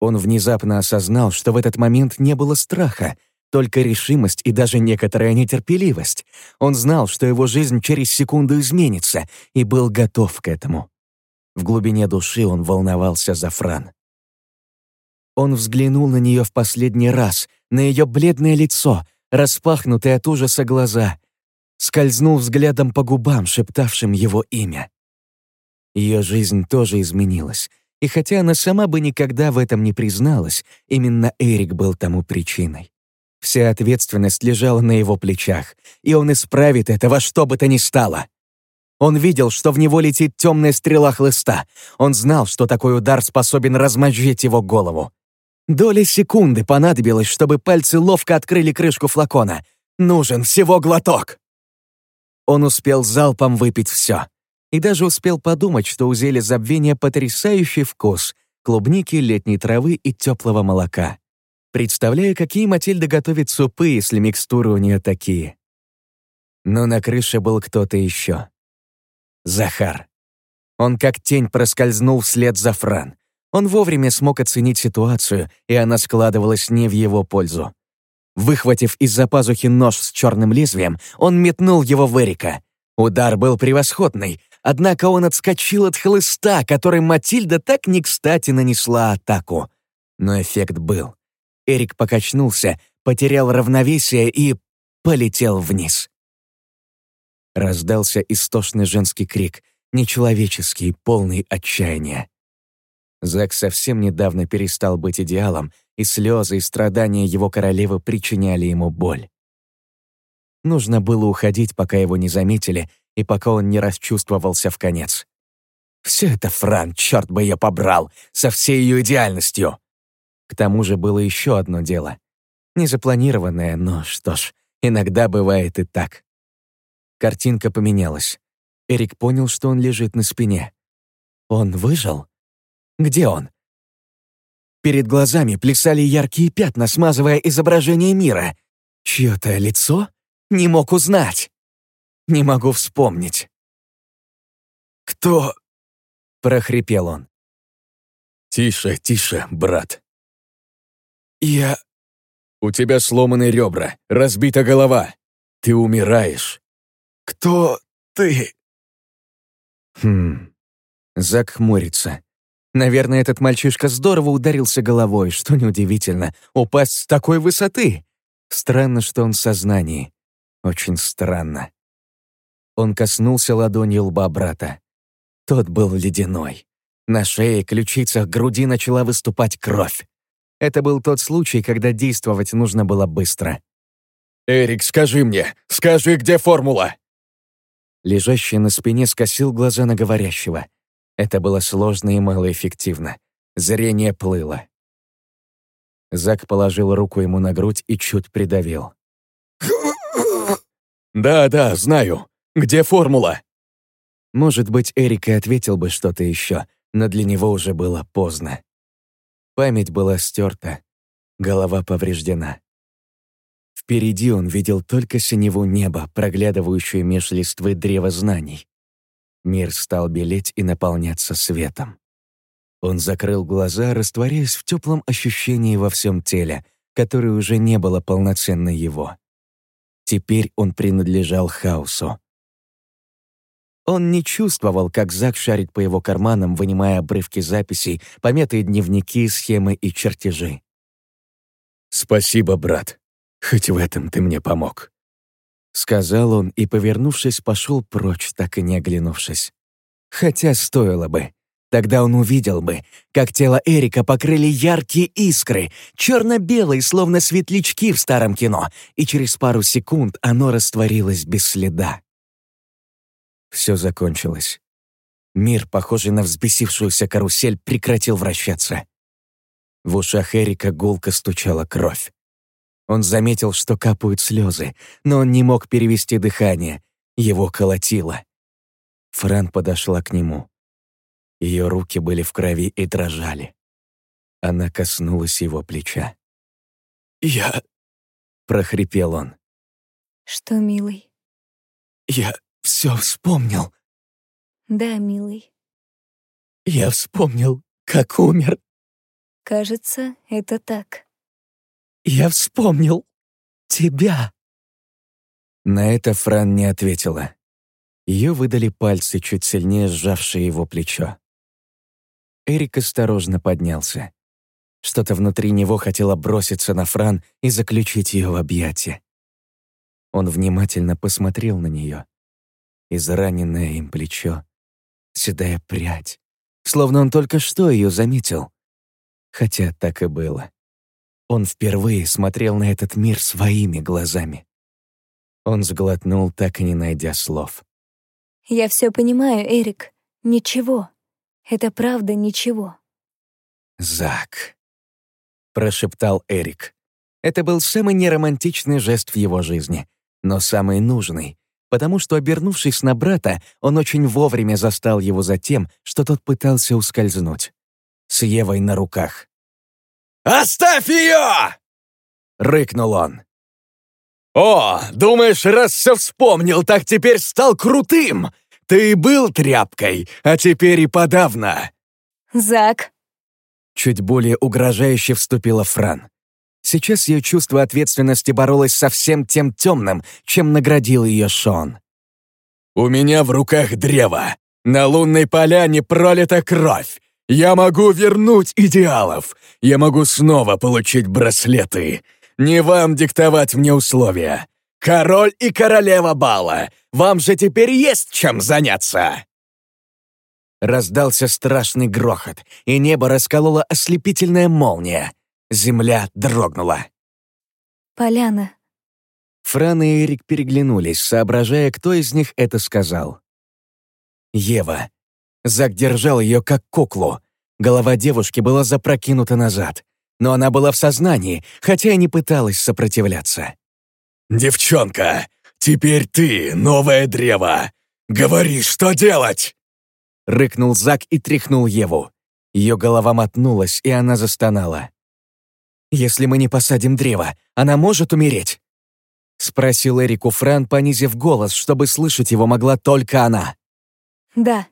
Он внезапно осознал, что в этот момент не было страха, только решимость и даже некоторая нетерпеливость. Он знал, что его жизнь через секунду изменится, и был готов к этому. В глубине души он волновался за Фран. Он взглянул на нее в последний раз, на ее бледное лицо, распахнутые от ужаса глаза, скользнул взглядом по губам, шептавшим его имя. Ее жизнь тоже изменилась, и хотя она сама бы никогда в этом не призналась, именно Эрик был тому причиной. Вся ответственность лежала на его плечах, и он исправит это во что бы то ни стало. Он видел, что в него летит темная стрела хлыста. Он знал, что такой удар способен размозжить его голову. Доли секунды понадобилось, чтобы пальцы ловко открыли крышку флакона. Нужен всего глоток. Он успел залпом выпить все. И даже успел подумать, что у зелья забвения потрясающий вкус клубники, летней травы и теплого молока представляя, какие Матильда готовит супы, если микстуры у нее такие. Но на крыше был кто-то еще. Захар. Он как тень проскользнул вслед за Фран. Он вовремя смог оценить ситуацию, и она складывалась не в его пользу. Выхватив из-за пазухи нож с черным лезвием, он метнул его в Эрика. Удар был превосходный, однако он отскочил от хлыста, которым Матильда так не кстати нанесла атаку. Но эффект был. Эрик покачнулся, потерял равновесие и полетел вниз. Раздался истошный женский крик, нечеловеческий, полный отчаяния. Зак совсем недавно перестал быть идеалом, и слезы и страдания его королевы причиняли ему боль. Нужно было уходить, пока его не заметили, и пока он не расчувствовался в конец. Все это Фран, черт бы ее побрал, со всей ее идеальностью. К тому же было еще одно дело. Незапланированное, но что ж, иногда бывает и так. Картинка поменялась. Эрик понял, что он лежит на спине. Он выжил? Где он? Перед глазами плясали яркие пятна, смазывая изображение мира. Чье-то лицо? Не мог узнать. Не могу вспомнить. «Кто?» — прохрипел он. «Тише, тише, брат», «Я...» «У тебя сломаны ребра, разбита голова. Ты умираешь». «Кто ты?» Хм... Зак хмурится. Наверное, этот мальчишка здорово ударился головой, что неудивительно. Упасть с такой высоты. Странно, что он в сознании. Очень странно. Он коснулся ладонью лба брата. Тот был ледяной. На шее, ключицах, груди начала выступать кровь. Это был тот случай, когда действовать нужно было быстро. «Эрик, скажи мне, скажи, где формула?» Лежащий на спине скосил глаза на говорящего. Это было сложно и малоэффективно. Зрение плыло. Зак положил руку ему на грудь и чуть придавил. «Да, да, знаю. Где формула?» Может быть, Эрик и ответил бы что-то еще, но для него уже было поздно. Память была стерта, голова повреждена. Впереди он видел только синеву неба, проглядывающую меж листвы древа знаний. Мир стал белеть и наполняться светом. Он закрыл глаза, растворяясь в теплом ощущении во всем теле, которое уже не было полноценно его. Теперь он принадлежал хаосу. Он не чувствовал, как Зак шарит по его карманам, вынимая обрывки записей, пометы дневники, схемы и чертежи. «Спасибо, брат. Хоть в этом ты мне помог», — сказал он и, повернувшись, пошел прочь, так и не оглянувшись. Хотя стоило бы. Тогда он увидел бы, как тело Эрика покрыли яркие искры, черно-белые, словно светлячки в старом кино, и через пару секунд оно растворилось без следа. Все закончилось. Мир, похожий на взбесившуюся карусель, прекратил вращаться. В ушах Эрика гулко стучала кровь. Он заметил, что капают слезы, но он не мог перевести дыхание. Его колотило. Фран подошла к нему. Ее руки были в крови и дрожали. Она коснулась его плеча. «Я...» — прохрипел он. «Что, милый?» «Я все вспомнил». Да, милый. Я вспомнил, как умер. Кажется, это так. Я вспомнил тебя. На это Фран не ответила. Ее выдали пальцы, чуть сильнее сжавшие его плечо. Эрик осторожно поднялся. Что-то внутри него хотело броситься на Фран и заключить ее в объятия. Он внимательно посмотрел на нее. Израненное им плечо, седая прядь, словно он только что ее заметил. Хотя так и было. Он впервые смотрел на этот мир своими глазами. Он сглотнул, так и не найдя слов. «Я все понимаю, Эрик. Ничего. Это правда ничего». «Зак», — прошептал Эрик. Это был самый неромантичный жест в его жизни, но самый нужный, потому что, обернувшись на брата, он очень вовремя застал его за тем, что тот пытался ускользнуть. С Евой на руках. «Оставь ее!» — рыкнул он. «О, думаешь, раз все вспомнил, так теперь стал крутым? Ты и был тряпкой, а теперь и подавно!» «Зак!» Чуть более угрожающе вступила Фран. Сейчас ее чувство ответственности боролось со всем тем темным, чем наградил ее Шон. «У меня в руках древо. На лунной поляне пролита кровь. Я могу вернуть идеалов. Я могу снова получить браслеты. Не вам диктовать мне условия. Король и королева бала. Вам же теперь есть чем заняться!» Раздался страшный грохот, и небо расколола ослепительная молния. Земля дрогнула. «Поляна». Фран и Эрик переглянулись, соображая, кто из них это сказал. Ева. Зак держал ее как куклу. Голова девушки была запрокинута назад но она была в сознании, хотя и не пыталась сопротивляться. «Девчонка, теперь ты новое древо! Говори, что делать!» Рыкнул Зак и тряхнул Еву. Ее голова мотнулась, и она застонала. «Если мы не посадим древо, она может умереть?» Спросил Эрику Фран, понизив голос, чтобы слышать его могла только она. «Да,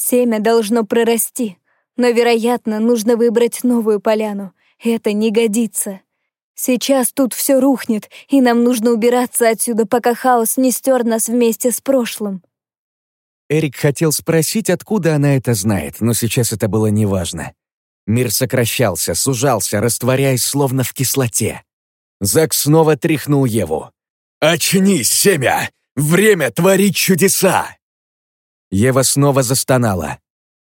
семя должно прорасти, но, вероятно, нужно выбрать новую поляну, это не годится. Сейчас тут все рухнет, и нам нужно убираться отсюда, пока хаос не стер нас вместе с прошлым. Эрик хотел спросить, откуда она это знает, но сейчас это было неважно. Мир сокращался, сужался, растворяясь словно в кислоте. Зак снова тряхнул Еву. «Очнись, семя! Время творить чудеса!» Ева снова застонала.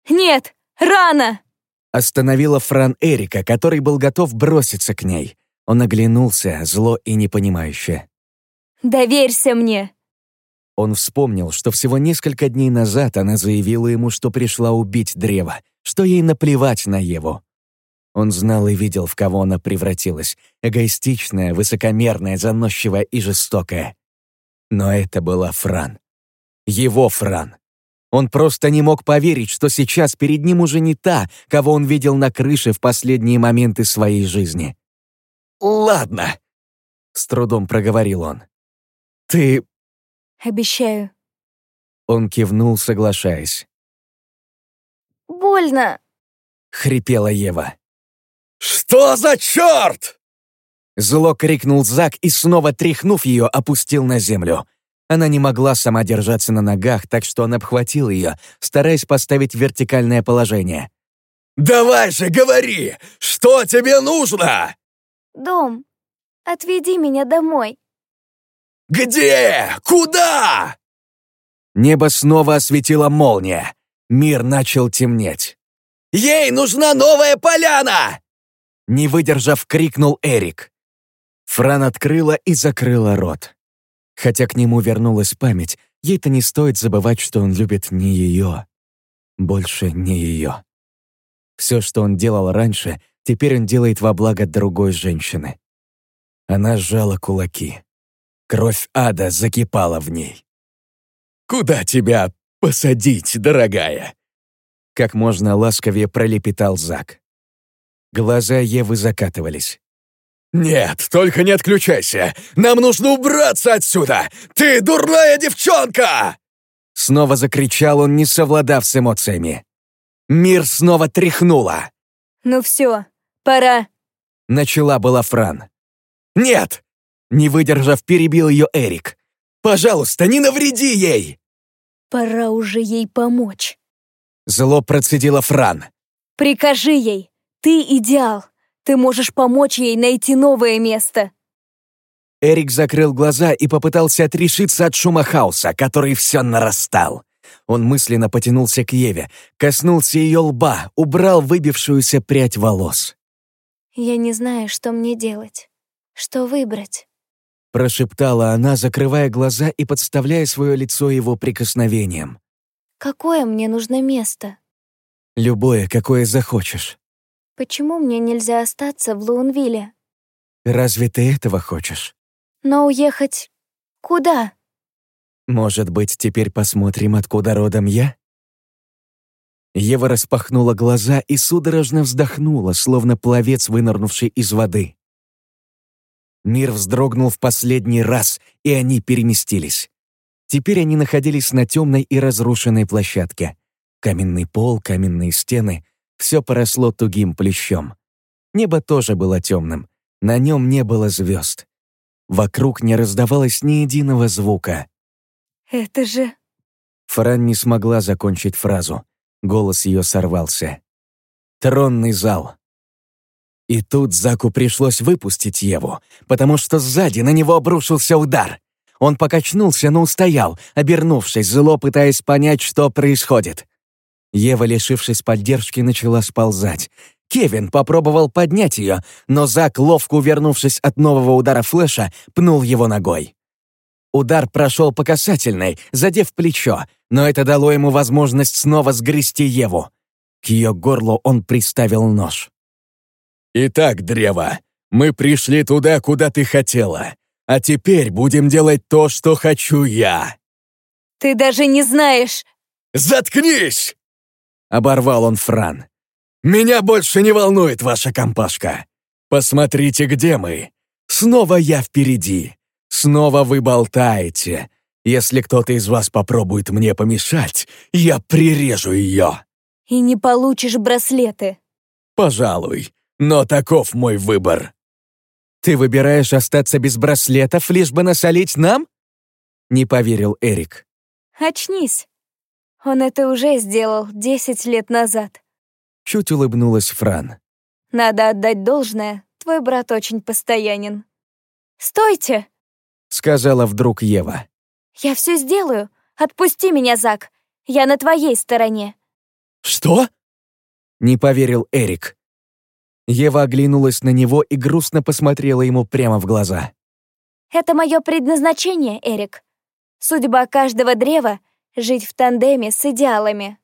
«Нет, рано!» Остановила Фран Эрика, который был готов броситься к ней. Он оглянулся, зло и непонимающе. «Доверься мне!» Он вспомнил, что всего несколько дней назад она заявила ему, что пришла убить древо, что ей наплевать на Еву. Он знал и видел, в кого она превратилась. Эгоистичная, высокомерная, заносчивая и жестокая. Но это была Фран. Его Фран. Он просто не мог поверить, что сейчас перед ним уже не та, кого он видел на крыше в последние моменты своей жизни. «Ладно», — с трудом проговорил он. «Ты...» «Обещаю». Он кивнул, соглашаясь. «Больно!» — хрипела Ева. «Что за черт?» Зло крикнул Зак и, снова тряхнув ее, опустил на землю. Она не могла сама держаться на ногах, так что он обхватил ее, стараясь поставить вертикальное положение. «Давай же, говори! Что тебе нужно?» «Дом. Отведи меня домой». «Где? Куда?» Небо снова осветила молния. Мир начал темнеть. «Ей нужна новая поляна!» Не выдержав, крикнул Эрик. Фран открыла и закрыла рот. Хотя к нему вернулась память, ей-то не стоит забывать, что он любит не ее. Больше не ее. Все, что он делал раньше, теперь он делает во благо другой женщины. Она сжала кулаки. Кровь ада закипала в ней. «Куда тебя посадить, дорогая?» Как можно ласковее пролепетал Зак. Глаза Евы закатывались. «Нет, только не отключайся! Нам нужно убраться отсюда! Ты дурная девчонка!» Снова закричал он, не совладав с эмоциями. Мир снова тряхнуло. «Ну все, пора», — начала была Фран. «Нет!» — не выдержав, перебил ее Эрик. «Пожалуйста, не навреди ей!» «Пора уже ей помочь», — зло процедила Фран. «Прикажи ей, ты идеал, ты можешь помочь ей найти новое место». Эрик закрыл глаза и попытался отрешиться от шума хаоса, который все нарастал. Он мысленно потянулся к Еве, коснулся ее лба, убрал выбившуюся прядь волос. «Я не знаю, что мне делать. Что выбрать?» Прошептала она, закрывая глаза и подставляя свое лицо его прикосновением. «Какое мне нужно место?» «Любое, какое захочешь». «Почему мне нельзя остаться в Луунвилле?» «Разве ты этого хочешь?» «Но уехать куда?» «Может быть, теперь посмотрим, откуда родом я?» Ева распахнула глаза и судорожно вздохнула, словно пловец, вынырнувший из воды. Мир вздрогнул в последний раз, и они переместились. Теперь они находились на темной и разрушенной площадке. Каменный пол, каменные стены — все поросло тугим плещом. Небо тоже было темным, на нем не было звезд. Вокруг не раздавалось ни единого звука. «Это же...» Фран не смогла закончить фразу. Голос ее сорвался. «Тронный зал». И тут Заку пришлось выпустить Еву, потому что сзади на него обрушился удар. Он покачнулся, но устоял, обернувшись, зло пытаясь понять, что происходит. Ева, лишившись поддержки, начала сползать. Кевин попробовал поднять ее, но Зак, ловко увернувшись от нового удара флеша, пнул его ногой. Удар прошел по касательной, задев плечо, но это дало ему возможность снова сгрести Еву. К ее горлу он приставил нож. «Итак, древо, мы пришли туда, куда ты хотела. А теперь будем делать то, что хочу я». «Ты даже не знаешь...» «Заткнись!» — оборвал он Фран. «Меня больше не волнует ваша компашка. Посмотрите, где мы. Снова я впереди. Снова вы болтаете. Если кто-то из вас попробует мне помешать, я прирежу ее». «И не получишь браслеты». «Пожалуй, но таков мой выбор». «Ты выбираешь остаться без браслетов, лишь бы насолить нам?» Не поверил Эрик. «Очнись. Он это уже сделал десять лет назад». Чуть улыбнулась Фран. «Надо отдать должное, твой брат очень постоянен». «Стойте!» сказала вдруг Ева. «Я все сделаю. Отпусти меня, Зак. Я на твоей стороне». «Что?» Не поверил Эрик. Ева оглянулась на него и грустно посмотрела ему прямо в глаза. «Это мое предназначение, Эрик. Судьба каждого древа — жить в тандеме с идеалами».